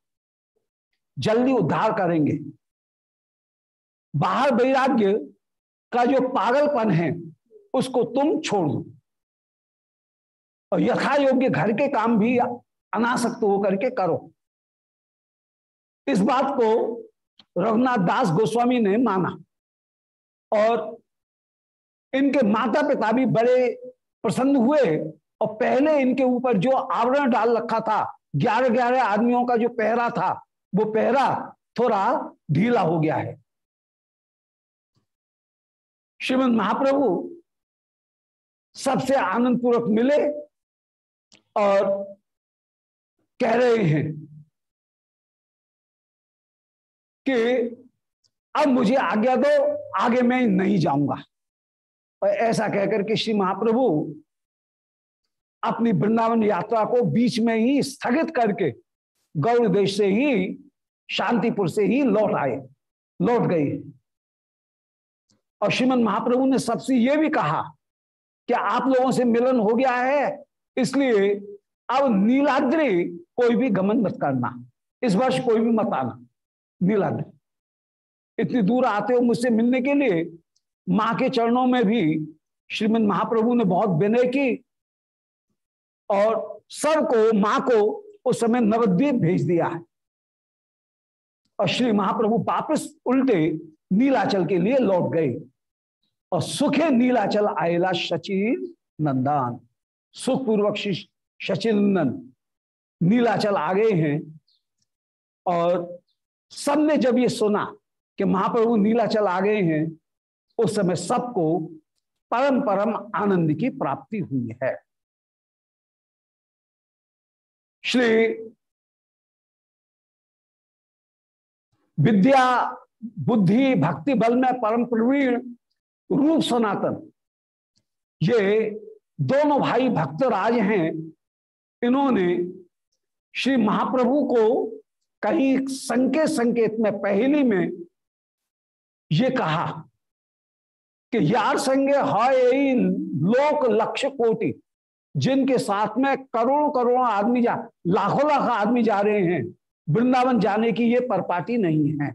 जल्दी उद्धार करेंगे। बाहर वैराग्य का जो पागलपन है, उसको तुम छोड़ दो। और यथा योग्य घर के काम भी अनासक्त होकर के करो। इस बात को रघुनाथ दास गोस्वामी ने माना। और इनके माता पिता भी बड़े प्रसन्न हुए और पहले इनके ऊपर जो आवरण डाल रखा था ग्यारह ग्यारह आदमियों का जो पहरा था, वो पहरा थोड़ा ढीला हो गया है। श्रीमद महाप्रभु सबसे आनंद पूर्वक मिले और कह रहे हैं कि अब मुझे आज्ञा दो, आगे मैं नहीं जाऊँगा। और ऐसा कहकर के श्री महाप्रभु अपनी वृंदावन यात्रा को बीच में ही स्थगित करके गौड़ देश से ही, शांतिपुर से ही लौट आए, लौट गए। और श्रीमद महाप्रभु ने सबसे ये भी कहा कि आप लोगों से मिलन हो गया है, इसलिए अब नीलाद्री कोई भी गमन मत करना। इस वर्ष कोई भी मत आना, नीलाद्री। इतनी दूर आते हो मुझसे मिलने के लिए, माँ के चरणों में भी श्रीमद महाप्रभु ने बहुत विनय की और सर सबको, माँ को उस समय नवद्वीप भेज दिया है। और श्री महाप्रभु वापस उल्टे नीलाचल के लिए लौट गए। और सुखे नीलाचल आयला शचीर नंदन। सुखपूर्वक शचिनंदन नीलाचल आ गए हैं और सबने जब ये सुना कि महाप्रभु नीलाचल आ गए हैं, उस समय सबको परम परम आनंद की प्राप्ति हुई है। श्री विद्या बुद्धि भक्ति बल में परम प्रवीण रूप सनातन। ये दोनों भाई भक्तराज हैं। इन्होंने श्री महाप्रभु को कहीं संकेत संकेत में पहली में ये कहा कि यार संगे है लोक लक्ष्य कोटि, जिनके साथ में करोड़ों करोड़ों आदमी जा लाखों लाख आदमी जा रहे हैं, वृंदावन जाने की ये परपाटी नहीं है।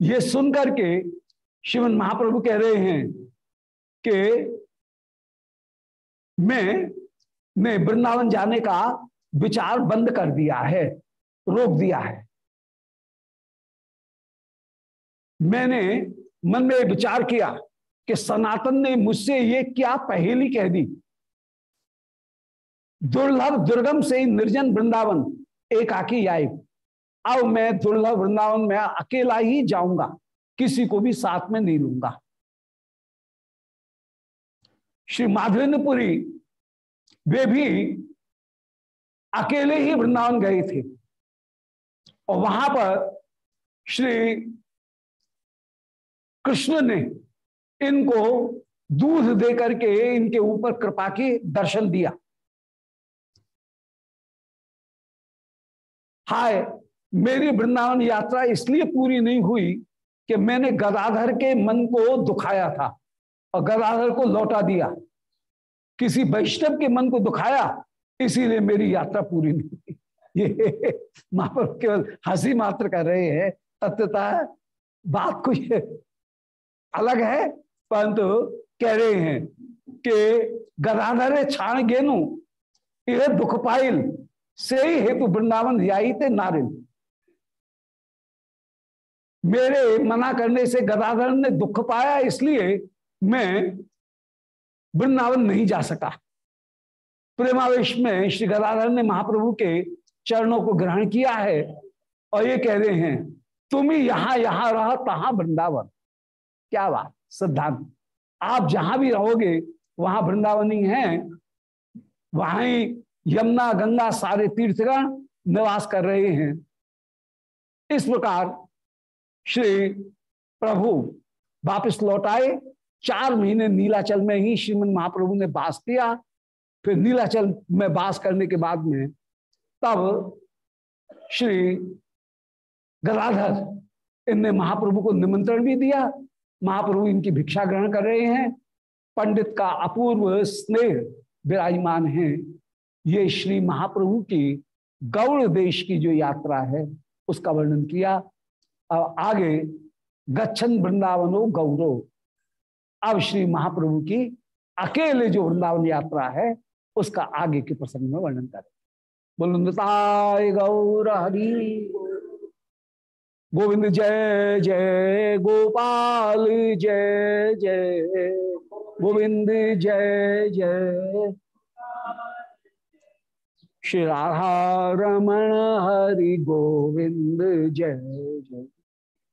ये सुनकर के शिवन महाप्रभु कह रहे हैं कि मैं ने वृंदावन जाने का विचार बंद कर दिया है, रोक दिया है। मैंने मन में विचार किया कि सनातन ने मुझसे ये क्या पहेली कह दी? दुर्लभ, दुर्गम से निर्जन वृंदावन एक आकी आए अब मैं दुर्लभ वृंदावन में अकेला ही जाऊँगा। किसी को भी साथ में नहीं लूँगा। श्री माधवेन्द्रपुरी वे भी अकेले ही वृंदावन गए थे। और वहाँ पर श्री कृष्ण ने इनको दूध दे करके इनके ऊपर कृपा की दर्शन दिया। हाय, मेरी वृंदावन यात्रा इसलिए पूरी नहीं हुई कि मैंने गदाधर के मन को दुखाया था और गदाधर को लौटा दिया। किसी वैष्णव के मन को दुखाया, इसीलिए मेरी यात्रा पूरी नहीं ये महाप्रभु केवल हँसी मात्र कर रहे हैं तत्वता बात कुछ अलग है, परंतु कह रहे हैं कि गदाधर छाण गेनु यह दुख पाइल, से ही हेतु वृंदावन थे नारिल मेरे मना करने से गदाधर ने दुख पाया, इसलिए मैं वृंदावन नहीं जा सका। प्रेमावेश में श्री गदाधर ने महाप्रभु के चरणों को ग्रहण किया है और ये कह रहे हैं, तुम ही यहाँ यहाँ रहो, तहां वृंदावन। क्या बात, सिद्धांत। आप जहाँ भी रहोगे, वहाँ वृंदावनी है। वहाँ ही यमुना, गंगा सारे तीर्थगण निवास कर रहे हैं। इस प्रकार श्री प्रभु वापस लौट आए। चार महीने नीलाचल में ही श्रीमद महाप्रभु ने वास किया। फिर नीलाचल में वास करने के बाद में तब श्री गदाधर इनने महाप्रभु को निमंत्रण भी दिया। महाप्रभु इनकी भिक्षा ग्रहण कर रहे हैं। पंडित का अपूर्व स्नेह विराजमान है। ये श्री महाप्रभु की गौड़ देश की जो यात्रा है, उसका वर्णन किया। अब आगे गच्छन वृंदावनो गौरव अब श्री महाप्रभु की अकेले जो वृंदावन यात्रा है उसका आगे के प्रसंग में वर्णन करें बुलंदताय गौर हरि गोविंद जय जय गोपाल जय जय गोविंद जय जय श्री राधा रमण हरि गोविंद जय जय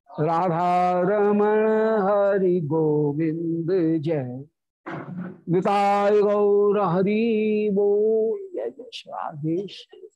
राधा रमण हरि गोविंद जय। निताय गौर हरि बोल। जय जय